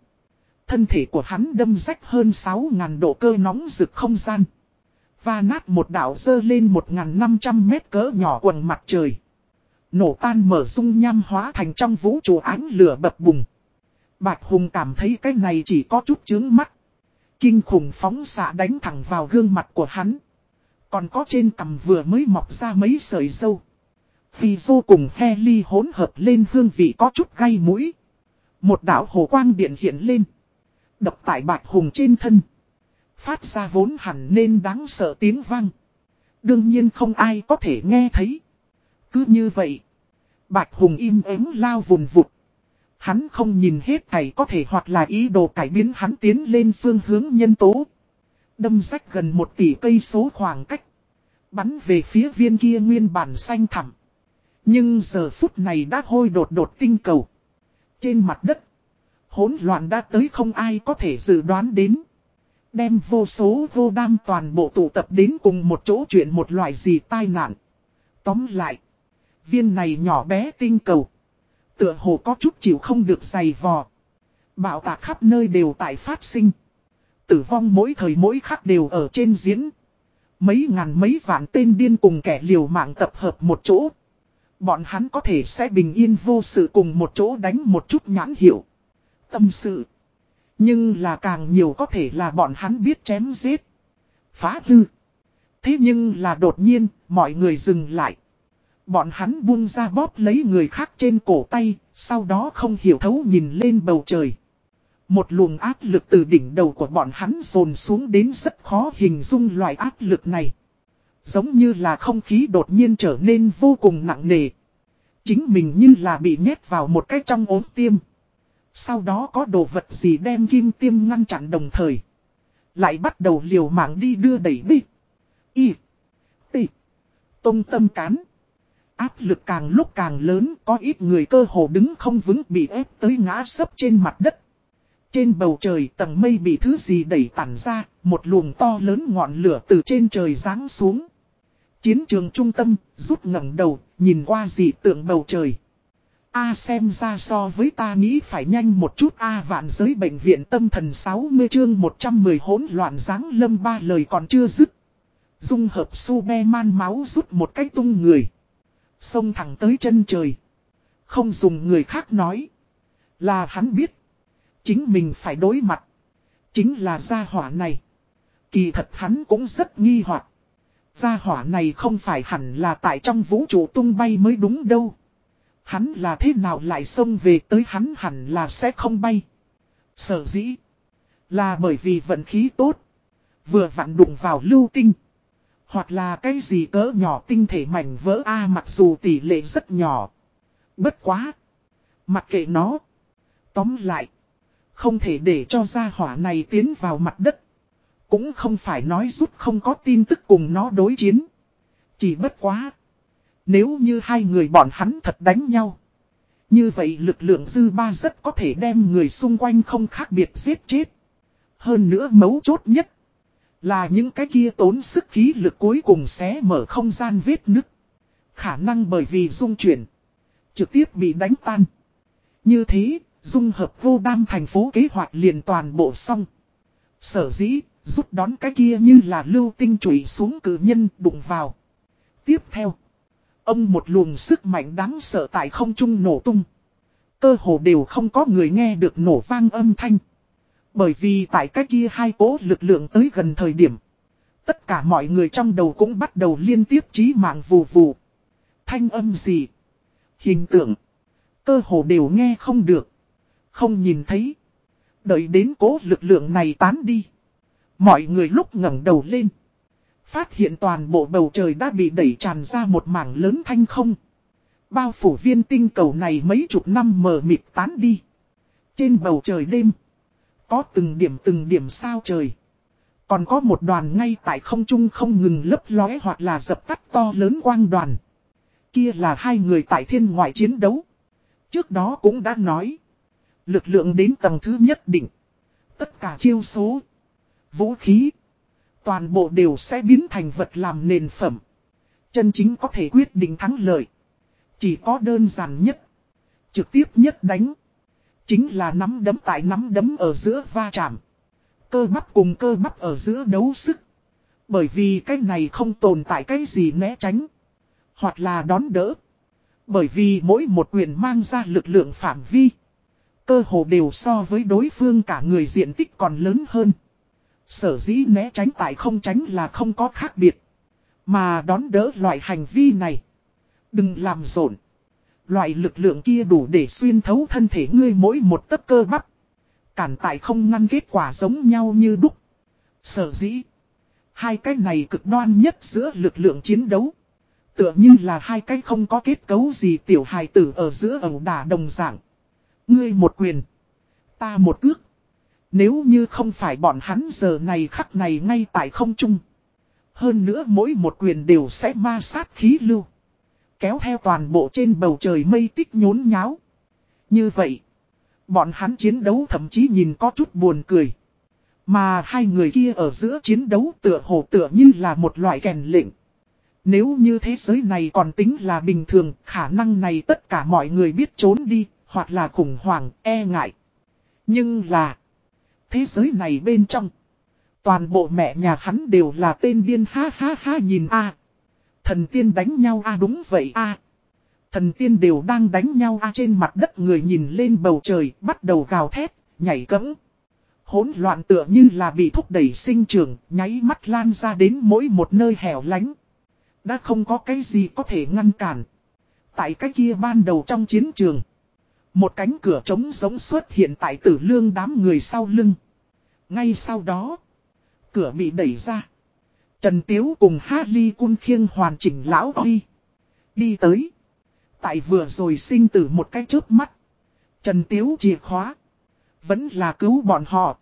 Thân thể của hắn đâm rách hơn 6.000 độ cơ nóng rực không gian. Và nát một đảo dơ lên 1.500 mét cỡ nhỏ quần mặt trời. Nổ tan mở dung nham hóa thành trong vũ trụ ánh lửa bập bùng. Bạch Hùng cảm thấy cái này chỉ có chút chướng mắt. Kinh khủng phóng xạ đánh thẳng vào gương mặt của hắn. Còn có trên cằm vừa mới mọc ra mấy sợi dâu. Vì vô cùng he ly hỗn hợp lên hương vị có chút gây mũi. Một đảo hồ quang điện hiện lên. Đập tại bạch hùng trên thân. Phát ra vốn hẳn nên đáng sợ tiếng vang. Đương nhiên không ai có thể nghe thấy. Cứ như vậy. Bạch hùng im ắng lao vùng vụt. Hắn không nhìn hết thầy có thể hoặc là ý đồ cải biến hắn tiến lên phương hướng nhân tố. Đâm rách gần một tỷ cây số khoảng cách. Bắn về phía viên kia nguyên bản xanh thẳm. Nhưng giờ phút này đã hôi đột đột tinh cầu. Trên mặt đất. Hỗn loạn đã tới không ai có thể dự đoán đến. Đem vô số vô đam toàn bộ tụ tập đến cùng một chỗ chuyện một loại gì tai nạn. Tóm lại. Viên này nhỏ bé tinh cầu. Tựa hồ có chút chịu không được dày vò. Bạo tạc khắp nơi đều tại phát sinh. Tử vong mỗi thời mỗi khắc đều ở trên diễn. Mấy ngàn mấy vạn tên điên cùng kẻ liều mạng tập hợp một chỗ. Bọn hắn có thể sẽ bình yên vô sự cùng một chỗ đánh một chút nhãn hiệu. Tâm sự. Nhưng là càng nhiều có thể là bọn hắn biết chém giết. Phá hư. Thế nhưng là đột nhiên, mọi người dừng lại. Bọn hắn buông ra bóp lấy người khác trên cổ tay, sau đó không hiểu thấu nhìn lên bầu trời. Một luồng áp lực từ đỉnh đầu của bọn hắn dồn xuống đến rất khó hình dung loại áp lực này. Giống như là không khí đột nhiên trở nên vô cùng nặng nề. Chính mình như là bị nhét vào một cái trong ốm tiêm. Sau đó có đồ vật gì đem kim tiêm ngăn chặn đồng thời. Lại bắt đầu liều mạng đi đưa đẩy bi. Y. T. Tông tâm cán. Áp lực càng lúc càng lớn có ít người cơ hồ đứng không vững bị ép tới ngã sấp trên mặt đất. Trên bầu trời tầng mây bị thứ gì đẩy tản ra, một luồng to lớn ngọn lửa từ trên trời ráng xuống. Chiến trường trung tâm, rút ngẩng đầu, nhìn qua dị tượng bầu trời. A xem ra so với ta nghĩ phải nhanh một chút A vạn giới bệnh viện tâm thần 60 chương 110 hỗn loạn dáng lâm ba lời còn chưa dứt. Dung hợp su be man máu rút một cách tung người. Xông thẳng tới chân trời. Không dùng người khác nói. Là hắn biết. Chính mình phải đối mặt. Chính là gia hỏa này. Kỳ thật hắn cũng rất nghi hoặc. Gia hỏa này không phải hẳn là tại trong vũ trụ tung bay mới đúng đâu. Hắn là thế nào lại xông về tới hắn hẳn là sẽ không bay. Sở dĩ. Là bởi vì vận khí tốt. Vừa vặn đụng vào lưu tinh. Hoặc là cái gì cỡ nhỏ tinh thể mảnh vỡ A mặc dù tỷ lệ rất nhỏ. Bất quá. Mặc kệ nó. Tóm lại. Không thể để cho gia hỏa này tiến vào mặt đất. Cũng không phải nói rút không có tin tức cùng nó đối chiến. Chỉ bất quá. Nếu như hai người bọn hắn thật đánh nhau. Như vậy lực lượng dư ba rất có thể đem người xung quanh không khác biệt giết chết. Hơn nữa mấu chốt nhất. Là những cái kia tốn sức khí lực cuối cùng sẽ mở không gian vết nứt. Khả năng bởi vì dung chuyển. Trực tiếp bị đánh tan. Như thế, dung hợp vô đam thành phố kế hoạch liền toàn bộ xong. Sở dĩ, rút đón cái kia như là lưu tinh trụy xuống cử nhân đụng vào. Tiếp theo, ông một luồng sức mạnh đáng sợ tại không trung nổ tung. Cơ hồ đều không có người nghe được nổ vang âm thanh. Bởi vì tại cái kia hai cố lực lượng tới gần thời điểm. Tất cả mọi người trong đầu cũng bắt đầu liên tiếp trí mạng vù vù. Thanh âm gì? Hình tượng. Cơ hồ đều nghe không được. Không nhìn thấy. Đợi đến cố lực lượng này tán đi. Mọi người lúc ngẩng đầu lên. Phát hiện toàn bộ bầu trời đã bị đẩy tràn ra một mảng lớn thanh không. Bao phủ viên tinh cầu này mấy chục năm mờ mịt tán đi. Trên bầu trời đêm. Có từng điểm từng điểm sao trời. Còn có một đoàn ngay tại không trung không ngừng lấp lóe hoặc là dập tắt to lớn quang đoàn. Kia là hai người tại thiên ngoại chiến đấu. Trước đó cũng đã nói. Lực lượng đến tầng thứ nhất định. Tất cả chiêu số. Vũ khí. Toàn bộ đều sẽ biến thành vật làm nền phẩm. Chân chính có thể quyết định thắng lợi. Chỉ có đơn giản nhất. Trực tiếp nhất đánh. Chính là nắm đấm tại nắm đấm ở giữa va chạm. Cơ bắp cùng cơ bắp ở giữa đấu sức. Bởi vì cái này không tồn tại cái gì né tránh. Hoặc là đón đỡ. Bởi vì mỗi một quyền mang ra lực lượng phạm vi. Cơ hồ đều so với đối phương cả người diện tích còn lớn hơn. Sở dĩ né tránh tại không tránh là không có khác biệt. Mà đón đỡ loại hành vi này. Đừng làm rộn. Loại lực lượng kia đủ để xuyên thấu thân thể ngươi mỗi một tấc cơ bắp. Cản tại không ngăn kết quả giống nhau như đúc. Sở dĩ. Hai cái này cực đoan nhất giữa lực lượng chiến đấu. Tựa như là hai cái không có kết cấu gì tiểu hài tử ở giữa ẩu đả đồng dạng. Ngươi một quyền. Ta một cước. Nếu như không phải bọn hắn giờ này khắc này ngay tại không trung. Hơn nữa mỗi một quyền đều sẽ ma sát khí lưu. Kéo theo toàn bộ trên bầu trời mây tích nhốn nháo. Như vậy. Bọn hắn chiến đấu thậm chí nhìn có chút buồn cười. Mà hai người kia ở giữa chiến đấu tựa hồ tựa như là một loại kèn lệnh. Nếu như thế giới này còn tính là bình thường, khả năng này tất cả mọi người biết trốn đi, hoặc là khủng hoảng, e ngại. Nhưng là, thế giới này bên trong, toàn bộ mẹ nhà hắn đều là tên điên ha ha ha nhìn a Thần tiên đánh nhau a đúng vậy a Thần tiên đều đang đánh nhau a trên mặt đất người nhìn lên bầu trời, bắt đầu gào thét, nhảy cẫng. Hỗn loạn tựa như là bị thúc đẩy sinh trưởng nháy mắt lan ra đến mỗi một nơi hẻo lánh. Đã không có cái gì có thể ngăn cản. Tại cái kia ban đầu trong chiến trường. Một cánh cửa trống giống xuất hiện tại tử lương đám người sau lưng. Ngay sau đó, cửa bị đẩy ra. Trần Tiếu cùng Harley Cun khiêng hoàn chỉnh lão đi Đi tới. Tại vừa rồi sinh tử một cái chớp mắt. Trần Tiếu chìa khóa. Vẫn là cứu bọn họ.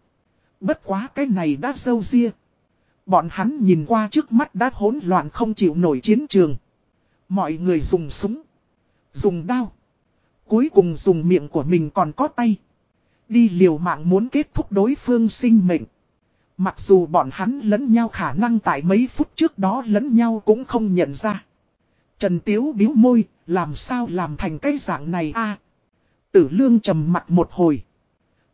Bất quá cái này đã sâu ria. Bọn hắn nhìn qua trước mắt đã hỗn loạn không chịu nổi chiến trường. Mọi người dùng súng. Dùng đao. Cuối cùng dùng miệng của mình còn có tay. Đi liều mạng muốn kết thúc đối phương sinh mệnh. Mặc dù bọn hắn lẫn nhau khả năng tại mấy phút trước đó lẫn nhau cũng không nhận ra. Trần Tiếu biếu môi, làm sao làm thành cái dạng này a Tử lương trầm mặt một hồi.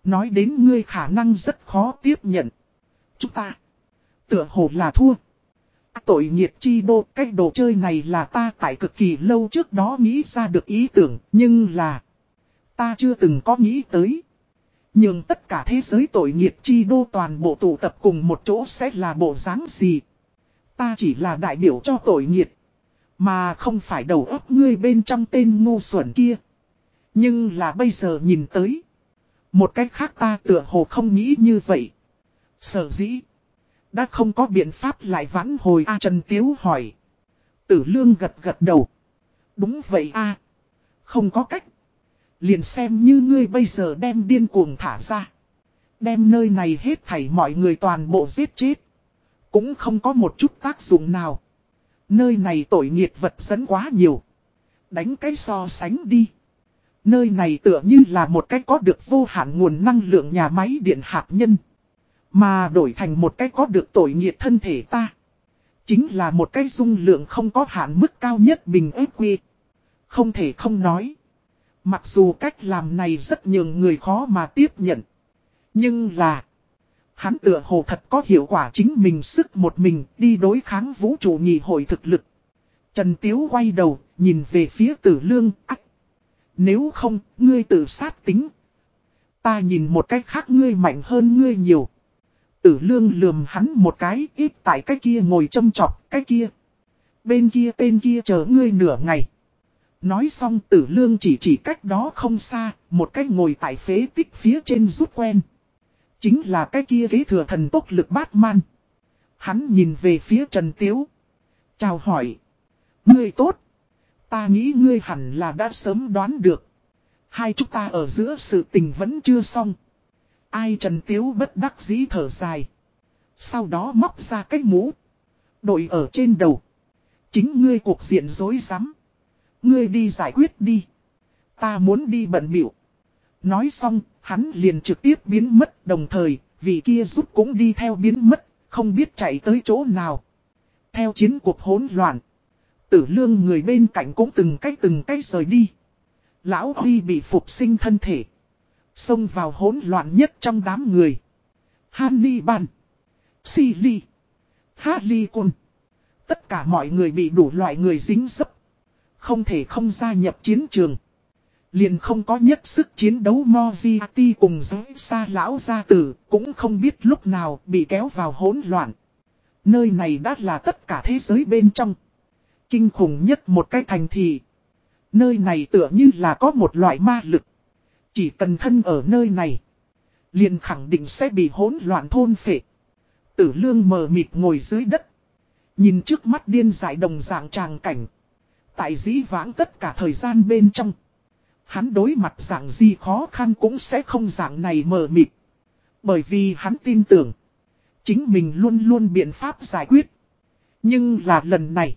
Nói đến ngươi khả năng rất khó tiếp nhận. Chúng ta. Tựa hồ là thua. Tội nghiệt chi đô, cách đồ chơi này là ta tại cực kỳ lâu trước đó nghĩ ra được ý tưởng, nhưng là ta chưa từng có nghĩ tới. Nhưng tất cả thế giới tội nghiệp chi đô toàn bộ tụ tập cùng một chỗ sẽ là bộ dáng gì. Ta chỉ là đại biểu cho tội nghiệp, Mà không phải đầu óc ngươi bên trong tên ngu xuẩn kia. Nhưng là bây giờ nhìn tới. Một cách khác ta tựa hồ không nghĩ như vậy. Sở dĩ. Đã không có biện pháp lại vãn hồi A Trần Tiếu hỏi. Tử lương gật gật đầu. Đúng vậy A. Không có cách. Liền xem như ngươi bây giờ đem điên cuồng thả ra. Đem nơi này hết thảy mọi người toàn bộ giết chết. Cũng không có một chút tác dụng nào. Nơi này tội nghiệt vật dẫn quá nhiều. Đánh cái so sánh đi. Nơi này tựa như là một cái có được vô hạn nguồn năng lượng nhà máy điện hạt nhân. Mà đổi thành một cái có được tội nghiệt thân thể ta. Chính là một cái dung lượng không có hạn mức cao nhất bình ếp quy. Không thể không nói. Mặc dù cách làm này rất nhường người khó mà tiếp nhận. Nhưng là. Hắn tựa hồ thật có hiệu quả chính mình sức một mình đi đối kháng vũ trụ nhị hội thực lực. Trần Tiếu quay đầu, nhìn về phía tử lương, ách. Nếu không, ngươi tự sát tính. Ta nhìn một cách khác ngươi mạnh hơn ngươi nhiều. Tử lương lườm hắn một cái, ít tại cái kia ngồi châm chọc, cái kia. Bên kia tên kia chờ ngươi nửa ngày. Nói xong tử lương chỉ chỉ cách đó không xa, một cái ngồi tại phế tích phía trên rút quen. Chính là cái kia ghế thừa thần tốc lực bát man. Hắn nhìn về phía Trần Tiếu. Chào hỏi. Ngươi tốt. Ta nghĩ ngươi hẳn là đã sớm đoán được. Hai chúng ta ở giữa sự tình vẫn chưa xong. Ai Trần Tiếu bất đắc dĩ thở dài. Sau đó móc ra cái mũ. Đội ở trên đầu. Chính ngươi cuộc diện dối rắm Ngươi đi giải quyết đi. Ta muốn đi bận biểu. Nói xong, hắn liền trực tiếp biến mất đồng thời, vị kia giúp cũng đi theo biến mất, không biết chạy tới chỗ nào. Theo chiến cuộc hỗn loạn, tử lương người bên cạnh cũng từng cách từng cách rời đi. Lão Huy bị phục sinh thân thể. Xông vào hỗn loạn nhất trong đám người. Hannibal. Ha Harley Quinn. Tất cả mọi người bị đủ loại người dính dấp. Không thể không gia nhập chiến trường. Liền không có nhất sức chiến đấu Moziati cùng giới xa lão gia tử, cũng không biết lúc nào bị kéo vào hỗn loạn. Nơi này đã là tất cả thế giới bên trong. Kinh khủng nhất một cái thành thị. Nơi này tựa như là có một loại ma lực. Chỉ cần thân ở nơi này. Liền khẳng định sẽ bị hỗn loạn thôn phệ. Tử lương mờ mịt ngồi dưới đất. Nhìn trước mắt điên dại đồng dạng tràng cảnh. Tại dĩ vãng tất cả thời gian bên trong. Hắn đối mặt dạng gì khó khăn cũng sẽ không dạng này mờ mịt. Bởi vì hắn tin tưởng. Chính mình luôn luôn biện pháp giải quyết. Nhưng là lần này.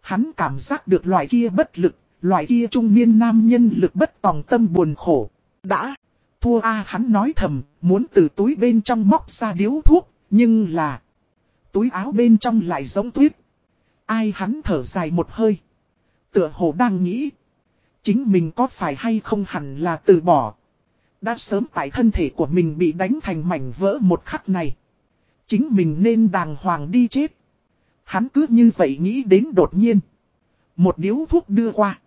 Hắn cảm giác được loại kia bất lực. Loại kia trung niên nam nhân lực bất tòng tâm buồn khổ. Đã. Thua A, hắn nói thầm. Muốn từ túi bên trong móc ra điếu thuốc. Nhưng là. Túi áo bên trong lại giống tuyết. Ai hắn thở dài một hơi. Tựa hồ đang nghĩ. Chính mình có phải hay không hẳn là từ bỏ. Đã sớm tại thân thể của mình bị đánh thành mảnh vỡ một khắc này. Chính mình nên đàng hoàng đi chết. Hắn cứ như vậy nghĩ đến đột nhiên. Một điếu thuốc đưa qua.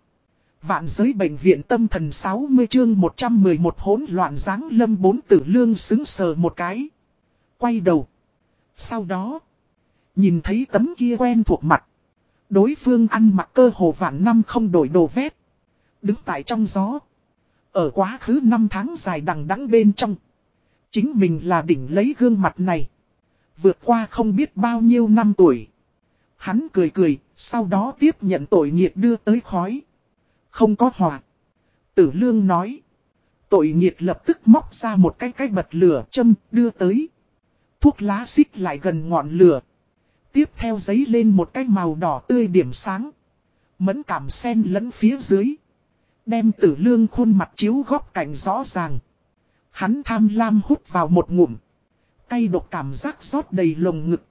Vạn giới bệnh viện tâm thần 60 chương 111 hỗn loạn dáng lâm bốn tử lương xứng sờ một cái. Quay đầu. Sau đó. Nhìn thấy tấm kia quen thuộc mặt. Đối phương ăn mặc cơ hồ vạn năm không đổi đồ vét. Đứng tại trong gió. Ở quá khứ năm tháng dài đằng đẵng bên trong. Chính mình là đỉnh lấy gương mặt này. Vượt qua không biết bao nhiêu năm tuổi. Hắn cười cười, sau đó tiếp nhận tội nghiệt đưa tới khói. Không có hòa. Tử lương nói. Tội nghiệt lập tức móc ra một cái cái bật lửa châm đưa tới. Thuốc lá xích lại gần ngọn lửa. Tiếp theo giấy lên một cái màu đỏ tươi điểm sáng. Mẫn cảm sen lẫn phía dưới. Đem tử lương khuôn mặt chiếu góc cạnh rõ ràng. Hắn tham lam hút vào một ngụm. Cay độc cảm giác rót đầy lồng ngực.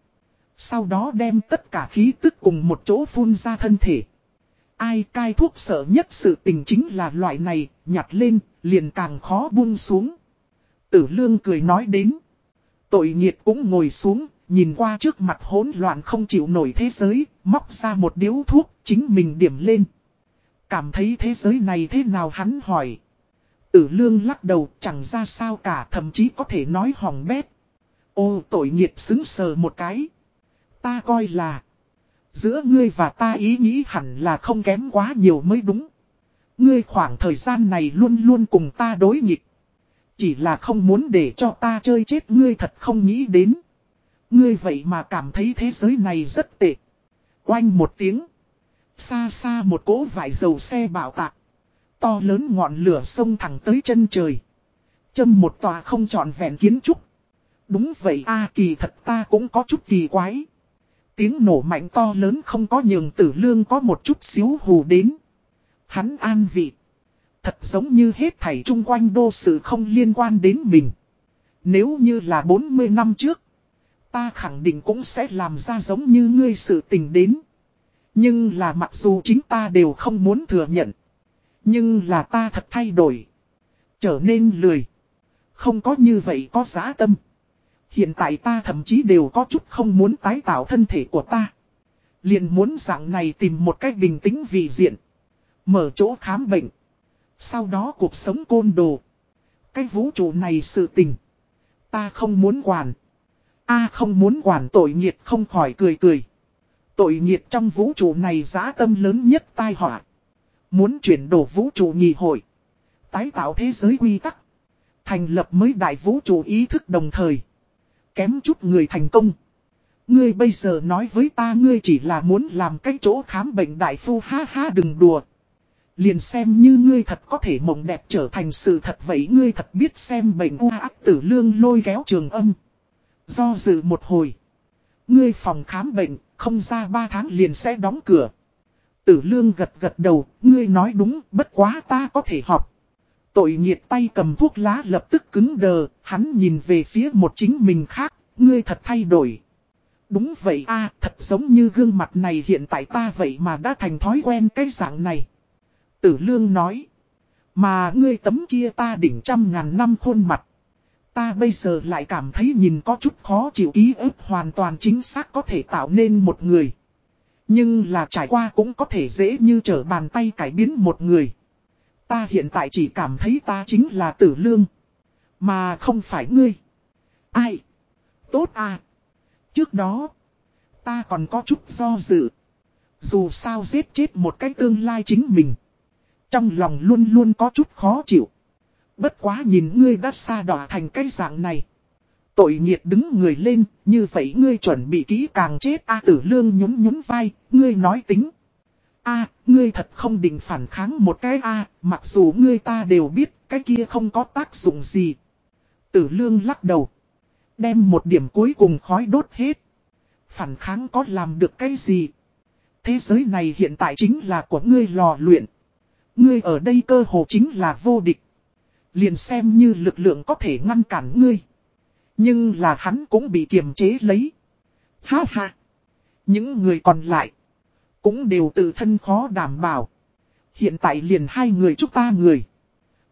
Sau đó đem tất cả khí tức cùng một chỗ phun ra thân thể. Ai cai thuốc sợ nhất sự tình chính là loại này, nhặt lên, liền càng khó buông xuống. Tử lương cười nói đến. Tội nghiệt cũng ngồi xuống, nhìn qua trước mặt hỗn loạn không chịu nổi thế giới, móc ra một điếu thuốc, chính mình điểm lên. Cảm thấy thế giới này thế nào hắn hỏi. Tử lương lắc đầu chẳng ra sao cả thậm chí có thể nói hỏng bét. Ô tội nghiệt xứng sờ một cái. Ta coi là. Giữa ngươi và ta ý nghĩ hẳn là không kém quá nhiều mới đúng. Ngươi khoảng thời gian này luôn luôn cùng ta đối nghịch. Chỉ là không muốn để cho ta chơi chết ngươi thật không nghĩ đến. Ngươi vậy mà cảm thấy thế giới này rất tệ. Quanh một tiếng. Xa xa một cỗ vải dầu xe bảo tạc. To lớn ngọn lửa sông thẳng tới chân trời. Châm một tòa không trọn vẹn kiến trúc. Đúng vậy a, kỳ thật ta cũng có chút kỳ quái. Tiếng nổ mạnh to lớn không có nhường tử lương có một chút xíu hù đến. Hắn an vị. Thật giống như hết thảy chung quanh đô sự không liên quan đến mình. Nếu như là 40 năm trước. Ta khẳng định cũng sẽ làm ra giống như ngươi sự tình đến. Nhưng là mặc dù chính ta đều không muốn thừa nhận. Nhưng là ta thật thay đổi. Trở nên lười. Không có như vậy có giá tâm. Hiện tại ta thậm chí đều có chút không muốn tái tạo thân thể của ta. Liền muốn dạng này tìm một cách bình tĩnh vì diện. Mở chỗ khám bệnh. Sau đó cuộc sống côn đồ. Cái vũ trụ này sự tình. Ta không muốn quản. A không muốn quản tội nghiệt không khỏi cười cười. Tội nghiệt trong vũ trụ này giá tâm lớn nhất tai họa. Muốn chuyển đổi vũ trụ nghị hội. Tái tạo thế giới quy tắc. Thành lập mới đại vũ trụ ý thức đồng thời. Kém chút người thành công. Ngươi bây giờ nói với ta ngươi chỉ là muốn làm cái chỗ khám bệnh đại phu ha ha đừng đùa. Liền xem như ngươi thật có thể mộng đẹp trở thành sự thật vậy ngươi thật biết xem bệnh u ác tử lương lôi kéo trường âm. Do dự một hồi. Ngươi phòng khám bệnh, không ra ba tháng liền sẽ đóng cửa. Tử lương gật gật đầu, ngươi nói đúng, bất quá ta có thể học. Tội nghiệt tay cầm thuốc lá lập tức cứng đờ, hắn nhìn về phía một chính mình khác, ngươi thật thay đổi. Đúng vậy a thật giống như gương mặt này hiện tại ta vậy mà đã thành thói quen cái dạng này. Tử lương nói. Mà ngươi tấm kia ta đỉnh trăm ngàn năm khuôn mặt. Ta bây giờ lại cảm thấy nhìn có chút khó chịu, ký ức hoàn toàn chính xác có thể tạo nên một người. Nhưng là trải qua cũng có thể dễ như trở bàn tay cải biến một người. Ta hiện tại chỉ cảm thấy ta chính là tử lương. Mà không phải ngươi. Ai? Tốt à. Trước đó. Ta còn có chút do dự. Dù sao giết chết một cái tương lai chính mình. Trong lòng luôn luôn có chút khó chịu. Bất quá nhìn ngươi đã xa đỏ thành cái dạng này. Tội nghiệt đứng người lên, như vậy ngươi chuẩn bị kỹ càng chết A tử lương nhún nhún vai, ngươi nói tính. A, ngươi thật không định phản kháng một cái A, mặc dù ngươi ta đều biết cái kia không có tác dụng gì. Tử lương lắc đầu. Đem một điểm cuối cùng khói đốt hết. Phản kháng có làm được cái gì? Thế giới này hiện tại chính là của ngươi lò luyện. Ngươi ở đây cơ hồ chính là vô địch. Liền xem như lực lượng có thể ngăn cản ngươi. Nhưng là hắn cũng bị kiềm chế lấy. Ha ha. Những người còn lại. Cũng đều tự thân khó đảm bảo. Hiện tại liền hai người chúc ta người.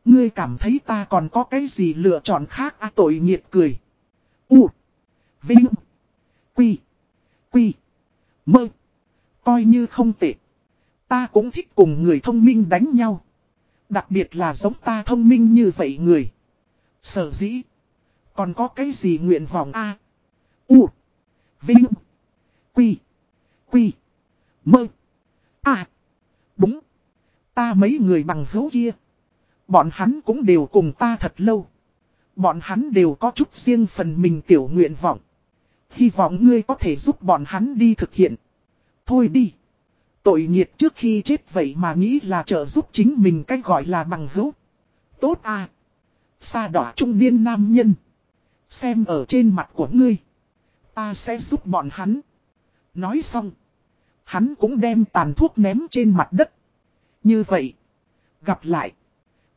Ngươi cảm thấy ta còn có cái gì lựa chọn khác à tội nghiệt cười. U. Vinh. Quy. Quy. Mơ. Coi như không tệ. Ta cũng thích cùng người thông minh đánh nhau. Đặc biệt là giống ta thông minh như vậy người. Sở dĩ. Còn có cái gì nguyện vọng A. U. Vinh. Quy. Quy. Mơ. À. Đúng. Ta mấy người bằng hữu kia. Bọn hắn cũng đều cùng ta thật lâu. Bọn hắn đều có chút riêng phần mình tiểu nguyện vọng. Hy vọng ngươi có thể giúp bọn hắn đi thực hiện. Thôi đi. Tội nghiệt trước khi chết vậy mà nghĩ là trợ giúp chính mình cách gọi là bằng hữu. Tốt à. Sa đỏ trung niên nam nhân. Xem ở trên mặt của ngươi. Ta sẽ giúp bọn hắn. Nói xong. Hắn cũng đem tàn thuốc ném trên mặt đất. Như vậy. Gặp lại.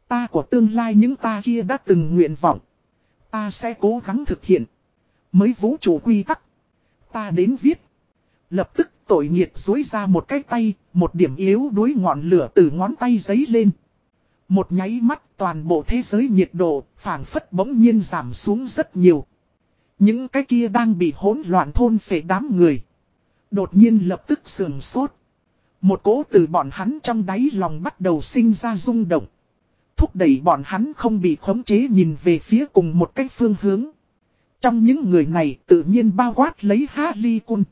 Ta của tương lai những ta kia đã từng nguyện vọng. Ta sẽ cố gắng thực hiện. Mới vũ trụ quy tắc. Ta đến viết. Lập tức tội nghiệt dối ra một cái tay, một điểm yếu đuối ngọn lửa từ ngón tay giấy lên. Một nháy mắt toàn bộ thế giới nhiệt độ phảng phất bỗng nhiên giảm xuống rất nhiều. Những cái kia đang bị hỗn loạn thôn phệ đám người. Đột nhiên lập tức sườn sốt. Một cố từ bọn hắn trong đáy lòng bắt đầu sinh ra rung động. Thúc đẩy bọn hắn không bị khống chế nhìn về phía cùng một cách phương hướng. Trong những người này tự nhiên bao quát lấy Harley Kun.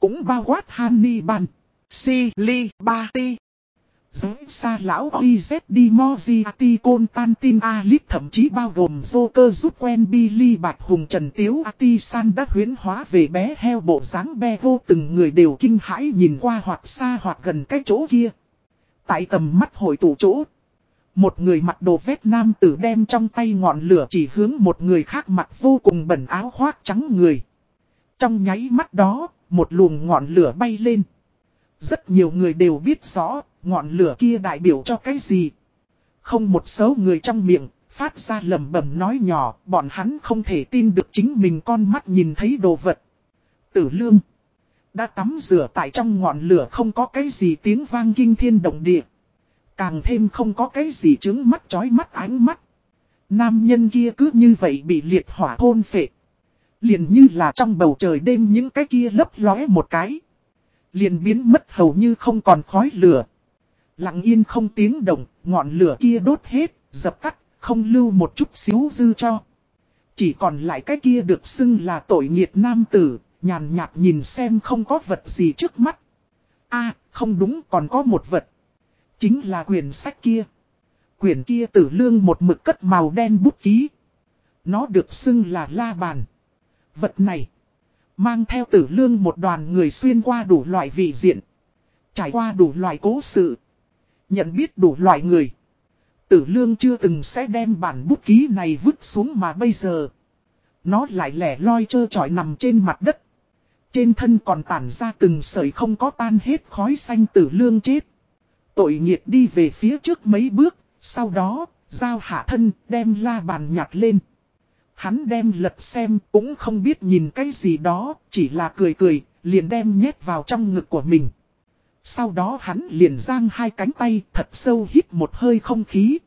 Cũng bao quát Hannibal, Silibati. Giới xa lão OIZ đi Moziati Constantin Alip thậm chí bao gồm Joker giúp quen Billy Bạch Hùng Trần Tiếu Ati San đã huyến hóa về bé heo bộ dáng be vô từng người đều kinh hãi nhìn qua hoặc xa hoặc gần cái chỗ kia. Tại tầm mắt hội tụ chỗ. Một người mặc đồ vét nam tử đem trong tay ngọn lửa chỉ hướng một người khác mặc vô cùng bẩn áo khoác trắng người. Trong nháy mắt đó, một luồng ngọn lửa bay lên. Rất nhiều người đều biết rõ, ngọn lửa kia đại biểu cho cái gì. Không một số người trong miệng, phát ra lầm bẩm nói nhỏ, bọn hắn không thể tin được chính mình con mắt nhìn thấy đồ vật. Tử lương, đã tắm rửa tại trong ngọn lửa không có cái gì tiếng vang kinh thiên động địa. Càng thêm không có cái gì chứng mắt chói mắt ánh mắt. Nam nhân kia cứ như vậy bị liệt hỏa thôn phệ. Liền như là trong bầu trời đêm những cái kia lấp lóe một cái. Liền biến mất hầu như không còn khói lửa. Lặng yên không tiếng động, ngọn lửa kia đốt hết, dập tắt, không lưu một chút xíu dư cho. Chỉ còn lại cái kia được xưng là tội nghiệt nam tử, nhàn nhạt nhìn xem không có vật gì trước mắt. a à, không đúng còn có một vật. Chính là quyển sách kia. Quyển kia tử lương một mực cất màu đen bút ký. Nó được xưng là la bàn. Vật này. Mang theo tử lương một đoàn người xuyên qua đủ loại vị diện. Trải qua đủ loại cố sự. Nhận biết đủ loại người. Tử lương chưa từng sẽ đem bản bút ký này vứt xuống mà bây giờ. Nó lại lẻ loi trơ trọi nằm trên mặt đất. Trên thân còn tản ra từng sợi không có tan hết khói xanh tử lương chết. Tội nghiệt đi về phía trước mấy bước, sau đó, giao hạ thân, đem la bàn nhặt lên. Hắn đem lật xem, cũng không biết nhìn cái gì đó, chỉ là cười cười, liền đem nhét vào trong ngực của mình. Sau đó hắn liền giang hai cánh tay thật sâu hít một hơi không khí.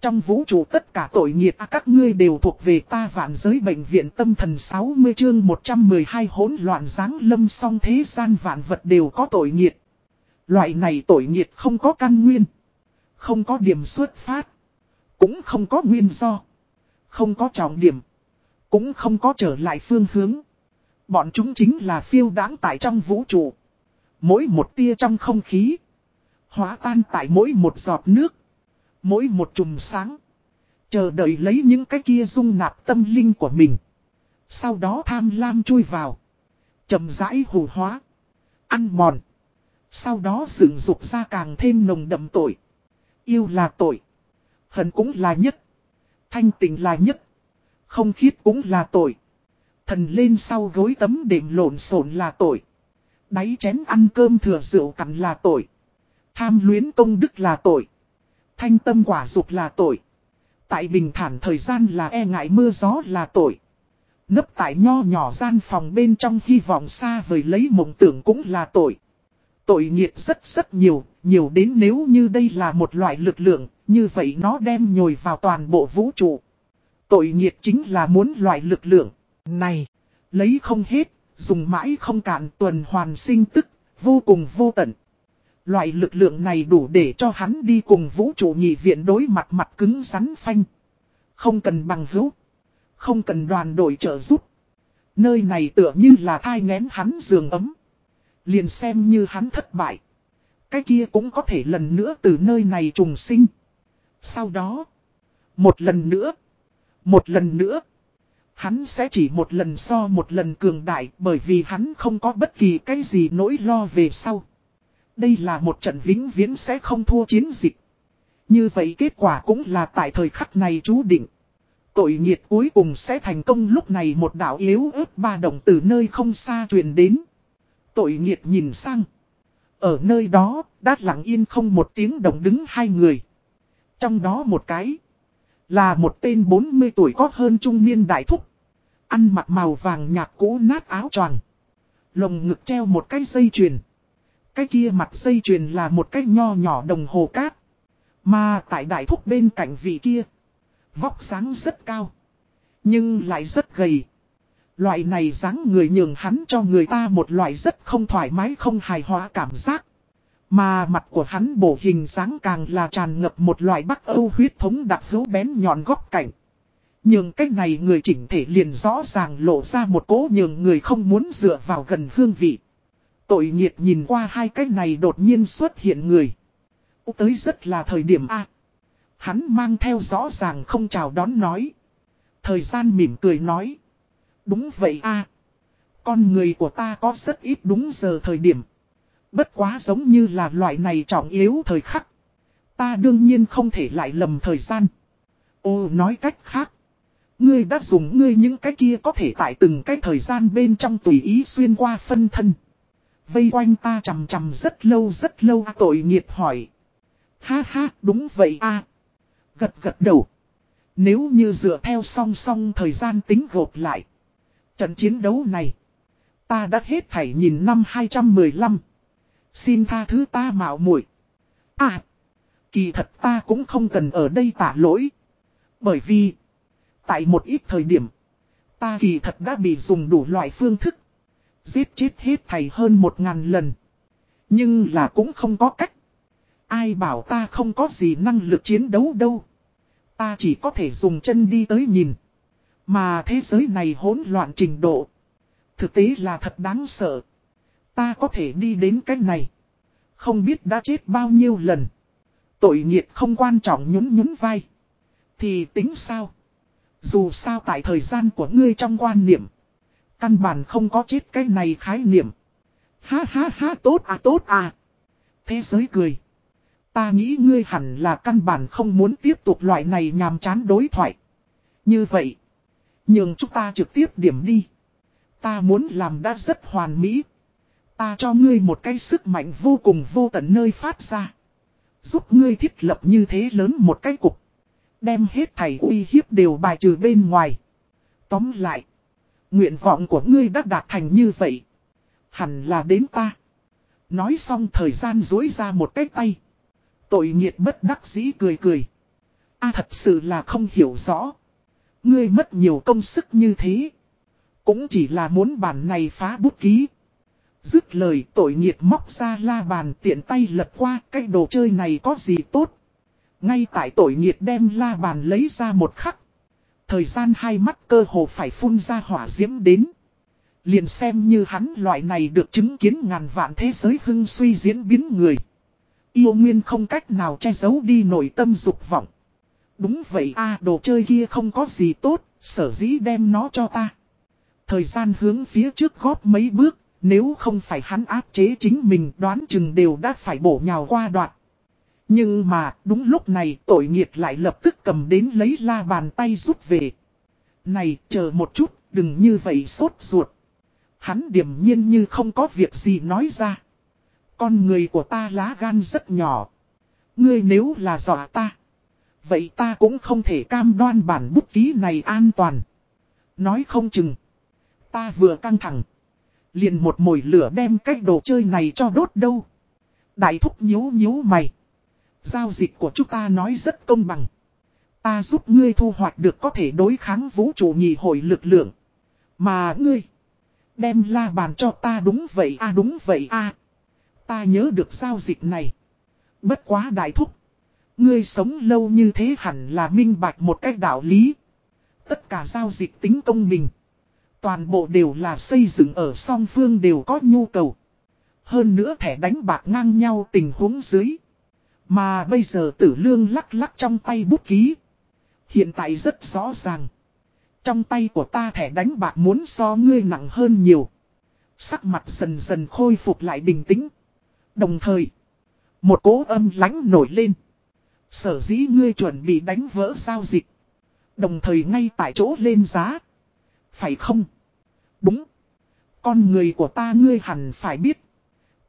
Trong vũ trụ tất cả tội nghiệt à, các ngươi đều thuộc về ta vạn giới bệnh viện tâm thần 60 chương 112 hỗn loạn dáng lâm song thế gian vạn vật đều có tội nghiệt. Loại này tội nghiệt không có căn nguyên. Không có điểm xuất phát. Cũng không có nguyên do. Không có trọng điểm. Cũng không có trở lại phương hướng. Bọn chúng chính là phiêu đáng tại trong vũ trụ. Mỗi một tia trong không khí. Hóa tan tại mỗi một giọt nước. Mỗi một chùm sáng. Chờ đợi lấy những cái kia dung nạp tâm linh của mình. Sau đó tham lam chui vào. chậm rãi hù hóa. Ăn mòn. Sau đó dựng dục ra càng thêm nồng đậm tội. Yêu là tội. Hận cũng là nhất. Thanh tình là nhất. Không khiết cũng là tội. Thần lên sau gối tấm đệm lộn xộn là tội. Đáy chén ăn cơm thừa rượu cặn là tội. Tham luyến công đức là tội. Thanh tâm quả dục là tội. Tại bình thản thời gian là e ngại mưa gió là tội. Nấp tại nho nhỏ gian phòng bên trong hy vọng xa vời lấy mộng tưởng cũng là tội. Tội nghiệp rất rất nhiều, nhiều đến nếu như đây là một loại lực lượng, như vậy nó đem nhồi vào toàn bộ vũ trụ. Tội nghiệt chính là muốn loại lực lượng. Này, lấy không hết, dùng mãi không cạn tuần hoàn sinh tức, vô cùng vô tận. Loại lực lượng này đủ để cho hắn đi cùng vũ trụ nhị viện đối mặt mặt cứng rắn phanh. Không cần bằng hữu. Không cần đoàn đội trợ giúp. Nơi này tựa như là thai ngén hắn giường ấm. Liền xem như hắn thất bại. Cái kia cũng có thể lần nữa từ nơi này trùng sinh. Sau đó. Một lần nữa. Một lần nữa. Hắn sẽ chỉ một lần so một lần cường đại bởi vì hắn không có bất kỳ cái gì nỗi lo về sau. Đây là một trận vĩnh viễn sẽ không thua chiến dịch. Như vậy kết quả cũng là tại thời khắc này chú định. Tội nghiệt cuối cùng sẽ thành công lúc này một đạo yếu ớt ba đồng từ nơi không xa truyền đến. Tội nghiệt nhìn sang. Ở nơi đó, đã lặng yên không một tiếng động đứng hai người. Trong đó một cái, là một tên 40 tuổi có hơn trung niên đại thúc. Ăn mặc màu vàng nhạt cũ nát áo choàng Lồng ngực treo một cái dây chuyền. Cái kia mặt dây chuyền là một cái nho nhỏ đồng hồ cát. Mà tại đại thúc bên cạnh vị kia. Vóc sáng rất cao. Nhưng lại rất gầy. Loại này dáng người nhường hắn cho người ta một loại rất không thoải mái không hài hòa cảm giác. Mà mặt của hắn bổ hình dáng càng là tràn ngập một loại bắc âu huyết thống đặc hữu bén nhọn góc cạnh. Nhưng cách này người chỉnh thể liền rõ ràng lộ ra một cố nhường người không muốn dựa vào gần hương vị. Tội nghiệt nhìn qua hai cái này đột nhiên xuất hiện người. Tới rất là thời điểm A. Hắn mang theo rõ ràng không chào đón nói. Thời gian mỉm cười nói. Đúng vậy A. Con người của ta có rất ít đúng giờ thời điểm. Bất quá giống như là loại này trọng yếu thời khắc. Ta đương nhiên không thể lại lầm thời gian. Ô, nói cách khác. Ngươi đã dùng ngươi những cái kia có thể tại từng cái thời gian bên trong tùy ý xuyên qua phân thân. Vây quanh ta chầm chầm rất lâu rất lâu à, tội nghiệp hỏi. Ha ha, đúng vậy a Gật gật đầu. Nếu như dựa theo song song thời gian tính gộp lại. Trận chiến đấu này. Ta đã hết thảy nhìn năm 215. Xin tha thứ ta mạo muội À. Kỳ thật ta cũng không cần ở đây tả lỗi. Bởi vì. Tại một ít thời điểm. Ta kỳ thật đã bị dùng đủ loại phương thức. Giết chết hết thầy hơn một ngàn lần. Nhưng là cũng không có cách. Ai bảo ta không có gì năng lực chiến đấu đâu. Ta chỉ có thể dùng chân đi tới nhìn. Mà thế giới này hỗn loạn trình độ. Thực tế là thật đáng sợ. Ta có thể đi đến cách này. Không biết đã chết bao nhiêu lần. Tội nghiệt không quan trọng nhún nhún vai. Thì tính sao? Dù sao tại thời gian của ngươi trong quan niệm. Căn bản không có chết cái này khái niệm. Ha ha ha, tốt à tốt à. Thế giới cười. Ta nghĩ ngươi hẳn là căn bản không muốn tiếp tục loại này nhàm chán đối thoại. Như vậy. Nhưng chúng ta trực tiếp điểm đi. Ta muốn làm đã rất hoàn mỹ. Ta cho ngươi một cái sức mạnh vô cùng vô tận nơi phát ra. Giúp ngươi thiết lập như thế lớn một cái cục. Đem hết thầy uy hiếp đều bài trừ bên ngoài. Tóm lại. Nguyện vọng của ngươi đã đạt thành như vậy. Hẳn là đến ta. Nói xong thời gian dối ra một cái tay. Tội nghiệt bất đắc dĩ cười cười. a, thật sự là không hiểu rõ. Ngươi mất nhiều công sức như thế. Cũng chỉ là muốn bản này phá bút ký. Dứt lời tội nghiệt móc ra la bàn tiện tay lật qua cái đồ chơi này có gì tốt. Ngay tại tội nghiệt đem la bàn lấy ra một khắc. Thời gian hai mắt cơ hồ phải phun ra hỏa diễm đến. Liền xem như hắn loại này được chứng kiến ngàn vạn thế giới hưng suy diễn biến người. Yêu nguyên không cách nào che giấu đi nội tâm dục vọng. Đúng vậy a đồ chơi kia không có gì tốt, sở dĩ đem nó cho ta. Thời gian hướng phía trước góp mấy bước, nếu không phải hắn áp chế chính mình, đoán chừng đều đã phải bổ nhào qua đoạn. Nhưng mà, đúng lúc này, tội nghiệt lại lập tức cầm đến lấy la bàn tay rút về. Này, chờ một chút, đừng như vậy sốt ruột. Hắn điềm nhiên như không có việc gì nói ra. Con người của ta lá gan rất nhỏ. Ngươi nếu là dọa ta. Vậy ta cũng không thể cam đoan bản bút ký này an toàn. Nói không chừng. Ta vừa căng thẳng. Liền một mồi lửa đem cái đồ chơi này cho đốt đâu. Đại thúc nhíu nhíu mày. Giao dịch của chúng ta nói rất công bằng. Ta giúp ngươi thu hoạch được có thể đối kháng vũ trụ nhị hội lực lượng. Mà ngươi. Đem la bàn cho ta đúng vậy a đúng vậy a Ta nhớ được giao dịch này. Bất quá đại thúc. Ngươi sống lâu như thế hẳn là minh bạch một cách đạo lý. Tất cả giao dịch tính công bình. Toàn bộ đều là xây dựng ở song phương đều có nhu cầu. Hơn nữa thẻ đánh bạc ngang nhau tình huống dưới. Mà bây giờ tử lương lắc lắc trong tay bút ký. Hiện tại rất rõ ràng. Trong tay của ta thẻ đánh bạc muốn so ngươi nặng hơn nhiều. Sắc mặt dần dần khôi phục lại bình tĩnh. Đồng thời, một cố âm lánh nổi lên. Sở dĩ ngươi chuẩn bị đánh vỡ giao dịch. Đồng thời ngay tại chỗ lên giá. Phải không? Đúng. Con người của ta ngươi hẳn phải biết.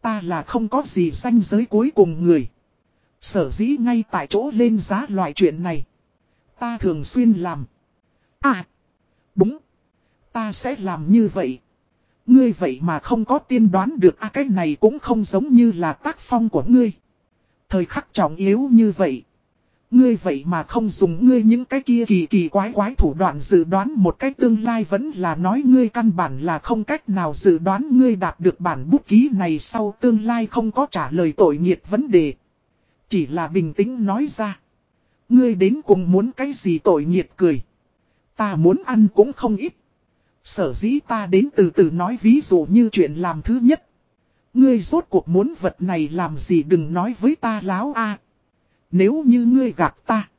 Ta là không có gì danh giới cuối cùng người. Sở dĩ ngay tại chỗ lên giá loại chuyện này. Ta thường xuyên làm. À. Đúng. Ta sẽ làm như vậy. Ngươi vậy mà không có tiên đoán được a cái này cũng không giống như là tác phong của ngươi. Thời khắc trọng yếu như vậy. Ngươi vậy mà không dùng ngươi những cái kia kỳ kỳ quái quái thủ đoạn dự đoán một cách tương lai vẫn là nói ngươi căn bản là không cách nào dự đoán ngươi đạt được bản bút ký này sau tương lai không có trả lời tội nghiệt vấn đề. Chỉ là bình tĩnh nói ra. Ngươi đến cùng muốn cái gì tội nghiệt cười. Ta muốn ăn cũng không ít. Sở dĩ ta đến từ từ nói ví dụ như chuyện làm thứ nhất. Ngươi rốt cuộc muốn vật này làm gì đừng nói với ta láo a nếu như ngươi gạt ta.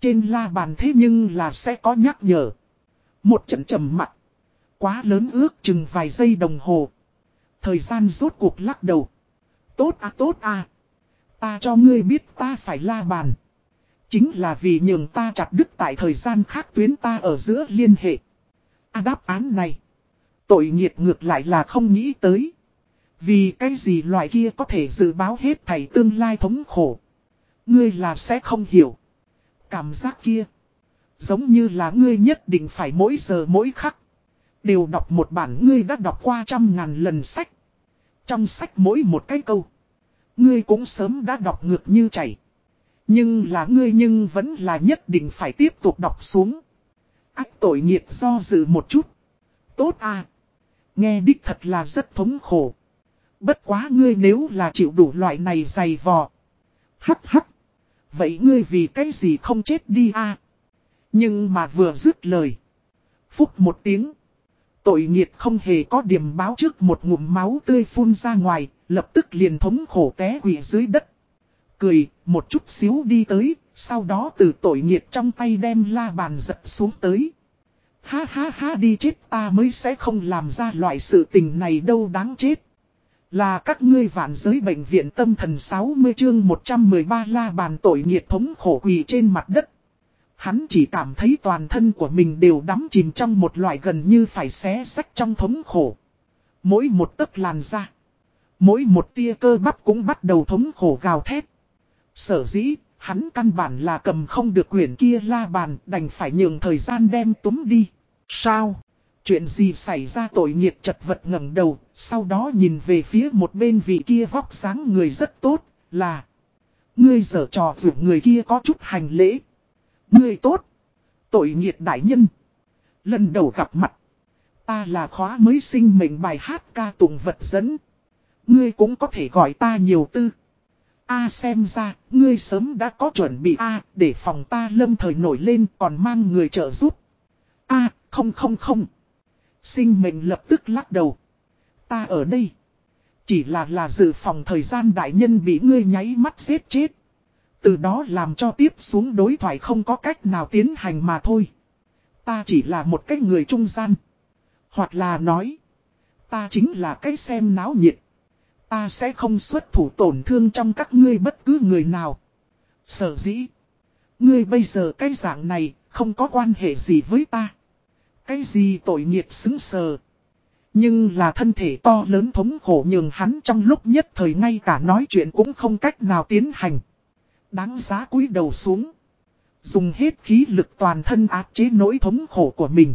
Trên la bàn thế nhưng là sẽ có nhắc nhở. Một trận trầm mặt. Quá lớn ước chừng vài giây đồng hồ. Thời gian rốt cuộc lắc đầu. Tốt à tốt à. Ta cho ngươi biết ta phải la bàn. Chính là vì nhường ta chặt đứt tại thời gian khác tuyến ta ở giữa liên hệ. À đáp án này. Tội nghiệt ngược lại là không nghĩ tới. Vì cái gì loại kia có thể dự báo hết thảy tương lai thống khổ. Ngươi là sẽ không hiểu. Cảm giác kia. Giống như là ngươi nhất định phải mỗi giờ mỗi khắc. Đều đọc một bản ngươi đã đọc qua trăm ngàn lần sách. Trong sách mỗi một cái câu. Ngươi cũng sớm đã đọc ngược như chảy. Nhưng là ngươi nhưng vẫn là nhất định phải tiếp tục đọc xuống. Ách tội nghiệp do dự một chút. Tốt à. Nghe đích thật là rất thống khổ. Bất quá ngươi nếu là chịu đủ loại này dày vò. Hắc hắc. Vậy ngươi vì cái gì không chết đi a? Nhưng mà vừa dứt lời. Phúc một tiếng. Tội nghiệt không hề có điểm báo trước một ngụm máu tươi phun ra ngoài, lập tức liền thống khổ té quỷ dưới đất. Cười, một chút xíu đi tới, sau đó từ tội nghiệt trong tay đem la bàn giật xuống tới. Ha ha ha đi chết ta mới sẽ không làm ra loại sự tình này đâu đáng chết. Là các ngươi vạn giới bệnh viện tâm thần 60 chương 113 la bàn tội nghiệt thống khổ quỳ trên mặt đất. Hắn chỉ cảm thấy toàn thân của mình đều đắm chìm trong một loại gần như phải xé sách trong thống khổ. Mỗi một tấc làn da. Mỗi một tia cơ bắp cũng bắt đầu thống khổ gào thét. Sở dĩ, hắn căn bản là cầm không được quyển kia la bàn đành phải nhường thời gian đem túm đi. Sao? Chuyện gì xảy ra tội nghiệt chật vật ngẩng đầu, sau đó nhìn về phía một bên vị kia vóc sáng người rất tốt, là Ngươi dở trò dù người kia có chút hành lễ. Ngươi tốt. Tội nghiệt đại nhân. Lần đầu gặp mặt. Ta là khóa mới sinh mệnh bài hát ca tụng vật dẫn. Ngươi cũng có thể gọi ta nhiều tư. A xem ra, ngươi sớm đã có chuẩn bị A để phòng ta lâm thời nổi lên còn mang người trợ giúp. A, không không không. Sinh mệnh lập tức lắc đầu. Ta ở đây. Chỉ là là dự phòng thời gian đại nhân bị ngươi nháy mắt giết chết. Từ đó làm cho tiếp xuống đối thoại không có cách nào tiến hành mà thôi. Ta chỉ là một cái người trung gian. Hoặc là nói. Ta chính là cái xem náo nhiệt. Ta sẽ không xuất thủ tổn thương trong các ngươi bất cứ người nào. Sở dĩ. Ngươi bây giờ cái dạng này không có quan hệ gì với ta. Cái gì tội nghiệp xứng sờ. Nhưng là thân thể to lớn thống khổ nhường hắn trong lúc nhất thời ngay cả nói chuyện cũng không cách nào tiến hành. Đáng giá cúi đầu xuống. Dùng hết khí lực toàn thân áp chế nỗi thống khổ của mình.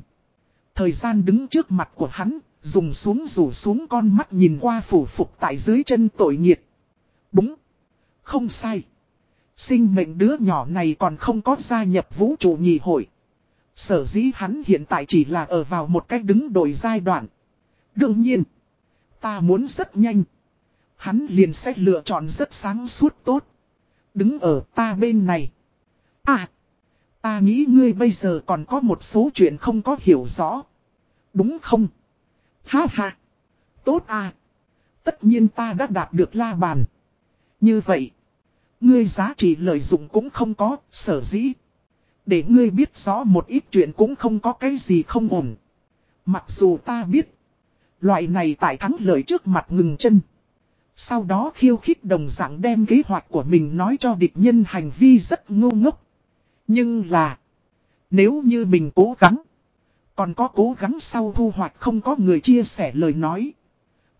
Thời gian đứng trước mặt của hắn, dùng xuống rủ xuống con mắt nhìn qua phủ phục tại dưới chân tội nghiệt. Đúng. Không sai. Sinh mệnh đứa nhỏ này còn không có gia nhập vũ trụ nhị hội. Sở dĩ hắn hiện tại chỉ là ở vào một cách đứng đổi giai đoạn. Đương nhiên, ta muốn rất nhanh. Hắn liền sẽ lựa chọn rất sáng suốt tốt. Đứng ở ta bên này. À, ta nghĩ ngươi bây giờ còn có một số chuyện không có hiểu rõ. Đúng không? Ha ha. Tốt à. Tất nhiên ta đã đạt được la bàn. Như vậy, ngươi giá trị lợi dụng cũng không có, sở dĩ. Để ngươi biết rõ một ít chuyện cũng không có cái gì không ổn. Mặc dù ta biết, loại này tại thắng lợi trước mặt ngừng chân. Sau đó khiêu khích đồng dạng đem kế hoạch của mình nói cho địch nhân hành vi rất ngu ngốc. Nhưng là, nếu như mình cố gắng, còn có cố gắng sau thu hoạch không có người chia sẻ lời nói.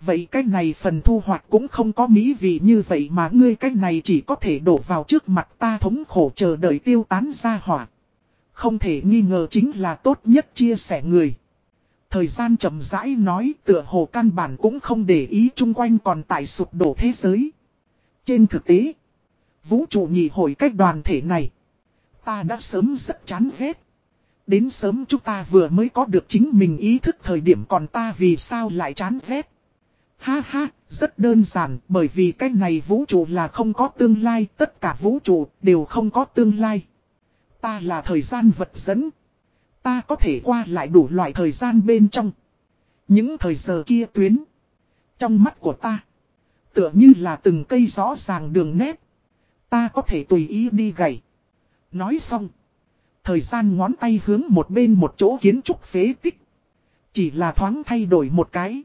Vậy cái này phần thu hoạch cũng không có mỹ vị như vậy mà ngươi cái này chỉ có thể đổ vào trước mặt ta thống khổ chờ đợi tiêu tán ra hỏa. Không thể nghi ngờ chính là tốt nhất chia sẻ người. Thời gian chậm rãi nói tựa hồ căn bản cũng không để ý chung quanh còn tại sụp đổ thế giới. Trên thực tế, vũ trụ nhị hội cách đoàn thể này, Ta đã sớm rất chán ghét. Đến sớm chúng ta vừa mới có được chính mình ý thức thời điểm còn ta vì sao lại chán ghét. Ha ha, rất đơn giản bởi vì cái này vũ trụ là không có tương lai, tất cả vũ trụ đều không có tương lai. Ta là thời gian vật dẫn. Ta có thể qua lại đủ loại thời gian bên trong. Những thời giờ kia tuyến. Trong mắt của ta. Tựa như là từng cây rõ ràng đường nét. Ta có thể tùy ý đi gầy. Nói xong. Thời gian ngón tay hướng một bên một chỗ kiến trúc phế tích. Chỉ là thoáng thay đổi một cái.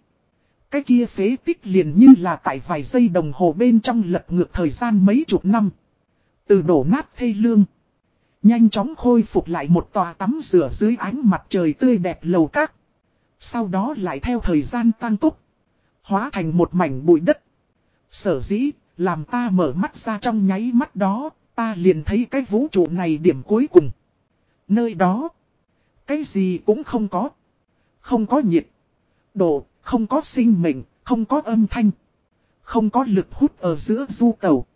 Cái kia phế tích liền như là tại vài giây đồng hồ bên trong lật ngược thời gian mấy chục năm. Từ đổ nát thê lương. Nhanh chóng khôi phục lại một tòa tắm rửa dưới ánh mặt trời tươi đẹp lầu các. Sau đó lại theo thời gian tăng tốc. Hóa thành một mảnh bụi đất. Sở dĩ, làm ta mở mắt ra trong nháy mắt đó, ta liền thấy cái vũ trụ này điểm cuối cùng. Nơi đó, cái gì cũng không có. Không có nhiệt, độ, không có sinh mệnh, không có âm thanh. Không có lực hút ở giữa du tàu.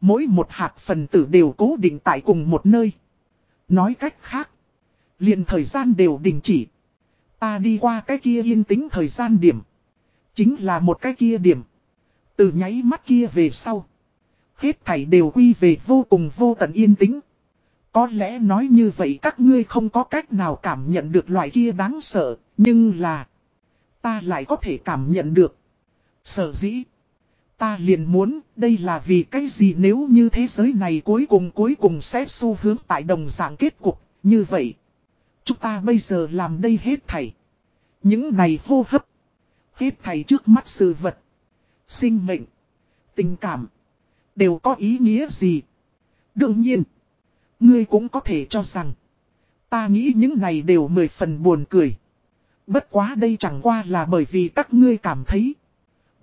Mỗi một hạt phần tử đều cố định tại cùng một nơi. Nói cách khác, liền thời gian đều đình chỉ. Ta đi qua cái kia yên tĩnh thời gian điểm. Chính là một cái kia điểm. Từ nháy mắt kia về sau. Hết thảy đều quy về vô cùng vô tận yên tĩnh. Có lẽ nói như vậy các ngươi không có cách nào cảm nhận được loại kia đáng sợ, nhưng là... Ta lại có thể cảm nhận được. Sở dĩ. Ta liền muốn, đây là vì cái gì nếu như thế giới này cuối cùng cuối cùng sẽ xu hướng tại đồng dạng kết cục, như vậy. Chúng ta bây giờ làm đây hết thảy. Những này hô hấp. Hết thảy trước mắt sự vật. Sinh mệnh. Tình cảm. Đều có ý nghĩa gì. Đương nhiên. Ngươi cũng có thể cho rằng. Ta nghĩ những này đều mười phần buồn cười. Bất quá đây chẳng qua là bởi vì các ngươi cảm thấy.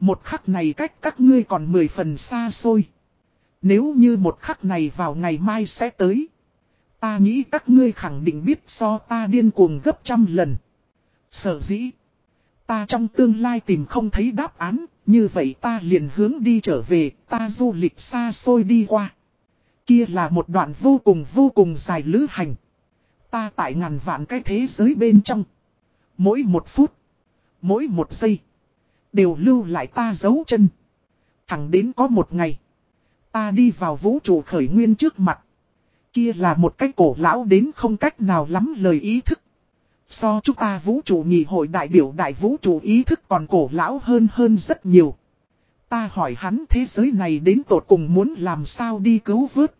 Một khắc này cách các ngươi còn mười phần xa xôi. Nếu như một khắc này vào ngày mai sẽ tới. Ta nghĩ các ngươi khẳng định biết so ta điên cuồng gấp trăm lần. Sở dĩ. Ta trong tương lai tìm không thấy đáp án, như vậy ta liền hướng đi trở về, ta du lịch xa xôi đi qua. Kia là một đoạn vô cùng vô cùng dài lữ hành. Ta tại ngàn vạn cái thế giới bên trong. Mỗi một phút, mỗi một giây, đều lưu lại ta dấu chân. Thẳng đến có một ngày, ta đi vào vũ trụ khởi nguyên trước mặt. Kia là một cái cổ lão đến không cách nào lắm lời ý thức. So chúng ta vũ trụ nhị hội đại biểu đại vũ trụ ý thức còn cổ lão hơn hơn rất nhiều. Ta hỏi hắn thế giới này đến tột cùng muốn làm sao đi cứu vớt.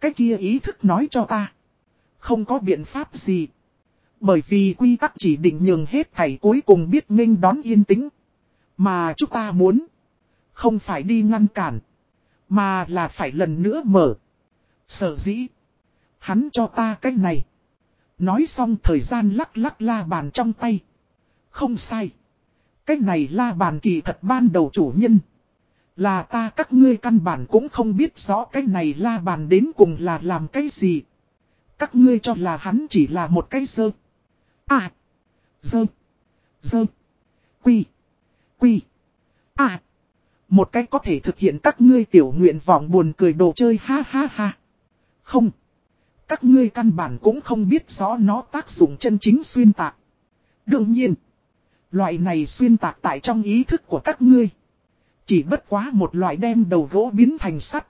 Cái kia ý thức nói cho ta. Không có biện pháp gì. Bởi vì quy tắc chỉ định nhường hết thảy cuối cùng biết nghênh đón yên tĩnh. Mà chúng ta muốn. Không phải đi ngăn cản. Mà là phải lần nữa mở. Sở dĩ. Hắn cho ta cách này. Nói xong thời gian lắc lắc la bàn trong tay. Không sai. Cách này la bàn kỳ thật ban đầu chủ nhân. Là ta các ngươi căn bản cũng không biết rõ cái này la bàn đến cùng là làm cái gì. Các ngươi cho là hắn chỉ là một cái sơ. À. Dơ. Dơ. Quy. Quy. À. Một cách có thể thực hiện các ngươi tiểu nguyện vọng buồn cười đồ chơi, ha ha ha. Không. Các ngươi căn bản cũng không biết rõ nó tác dụng chân chính xuyên tạc. Đương nhiên. Loại này xuyên tạc tại trong ý thức của các ngươi. Chỉ bất quá một loại đem đầu gỗ biến thành sắt.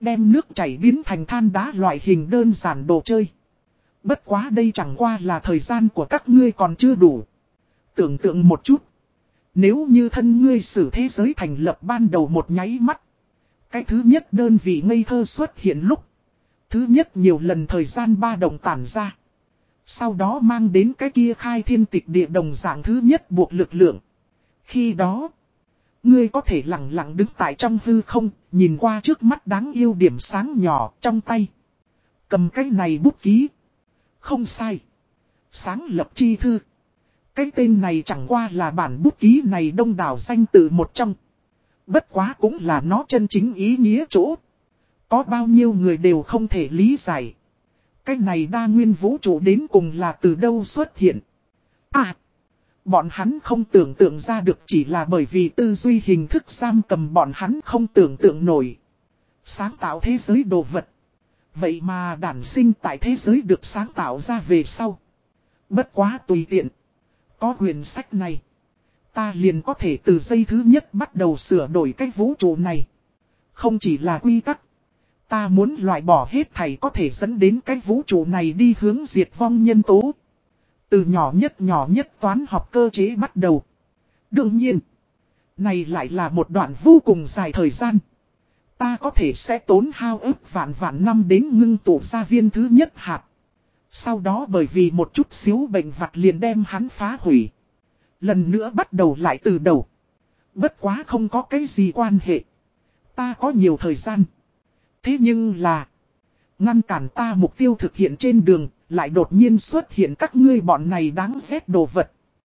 Đem nước chảy biến thành than đá loại hình đơn giản đồ chơi. Bất quá đây chẳng qua là thời gian của các ngươi còn chưa đủ. Tưởng tượng một chút. Nếu như thân ngươi xử thế giới thành lập ban đầu một nháy mắt. Cái thứ nhất đơn vị ngây thơ xuất hiện lúc. Thứ nhất nhiều lần thời gian ba đồng tản ra. Sau đó mang đến cái kia khai thiên tịch địa đồng dạng thứ nhất buộc lực lượng. Khi đó, ngươi có thể lặng lặng đứng tại trong hư không, nhìn qua trước mắt đáng yêu điểm sáng nhỏ trong tay. Cầm cái này bút ký. Không sai. Sáng lập chi thư. Cái tên này chẳng qua là bản bút ký này đông đảo danh từ một trong. Bất quá cũng là nó chân chính ý nghĩa chỗ. Có bao nhiêu người đều không thể lý giải. Cái này đa nguyên vũ trụ đến cùng là từ đâu xuất hiện. À! Bọn hắn không tưởng tượng ra được chỉ là bởi vì tư duy hình thức giam cầm bọn hắn không tưởng tượng nổi. Sáng tạo thế giới đồ vật. Vậy mà đản sinh tại thế giới được sáng tạo ra về sau. Bất quá tùy tiện. Có huyền sách này. Ta liền có thể từ giây thứ nhất bắt đầu sửa đổi cái vũ trụ này. Không chỉ là quy tắc. Ta muốn loại bỏ hết thảy có thể dẫn đến cái vũ trụ này đi hướng diệt vong nhân tố. Từ nhỏ nhất nhỏ nhất toán học cơ chế bắt đầu. Đương nhiên. Này lại là một đoạn vô cùng dài thời gian. Ta có thể sẽ tốn hao ức vạn vạn năm đến ngưng tụ ra viên thứ nhất hạt. Sau đó bởi vì một chút xíu bệnh vặt liền đem hắn phá hủy. Lần nữa bắt đầu lại từ đầu. Bất quá không có cái gì quan hệ. Ta có nhiều thời gian. Thế nhưng là. Ngăn cản ta mục tiêu thực hiện trên đường. Lại đột nhiên xuất hiện các ngươi bọn này đáng ghét đồ vật.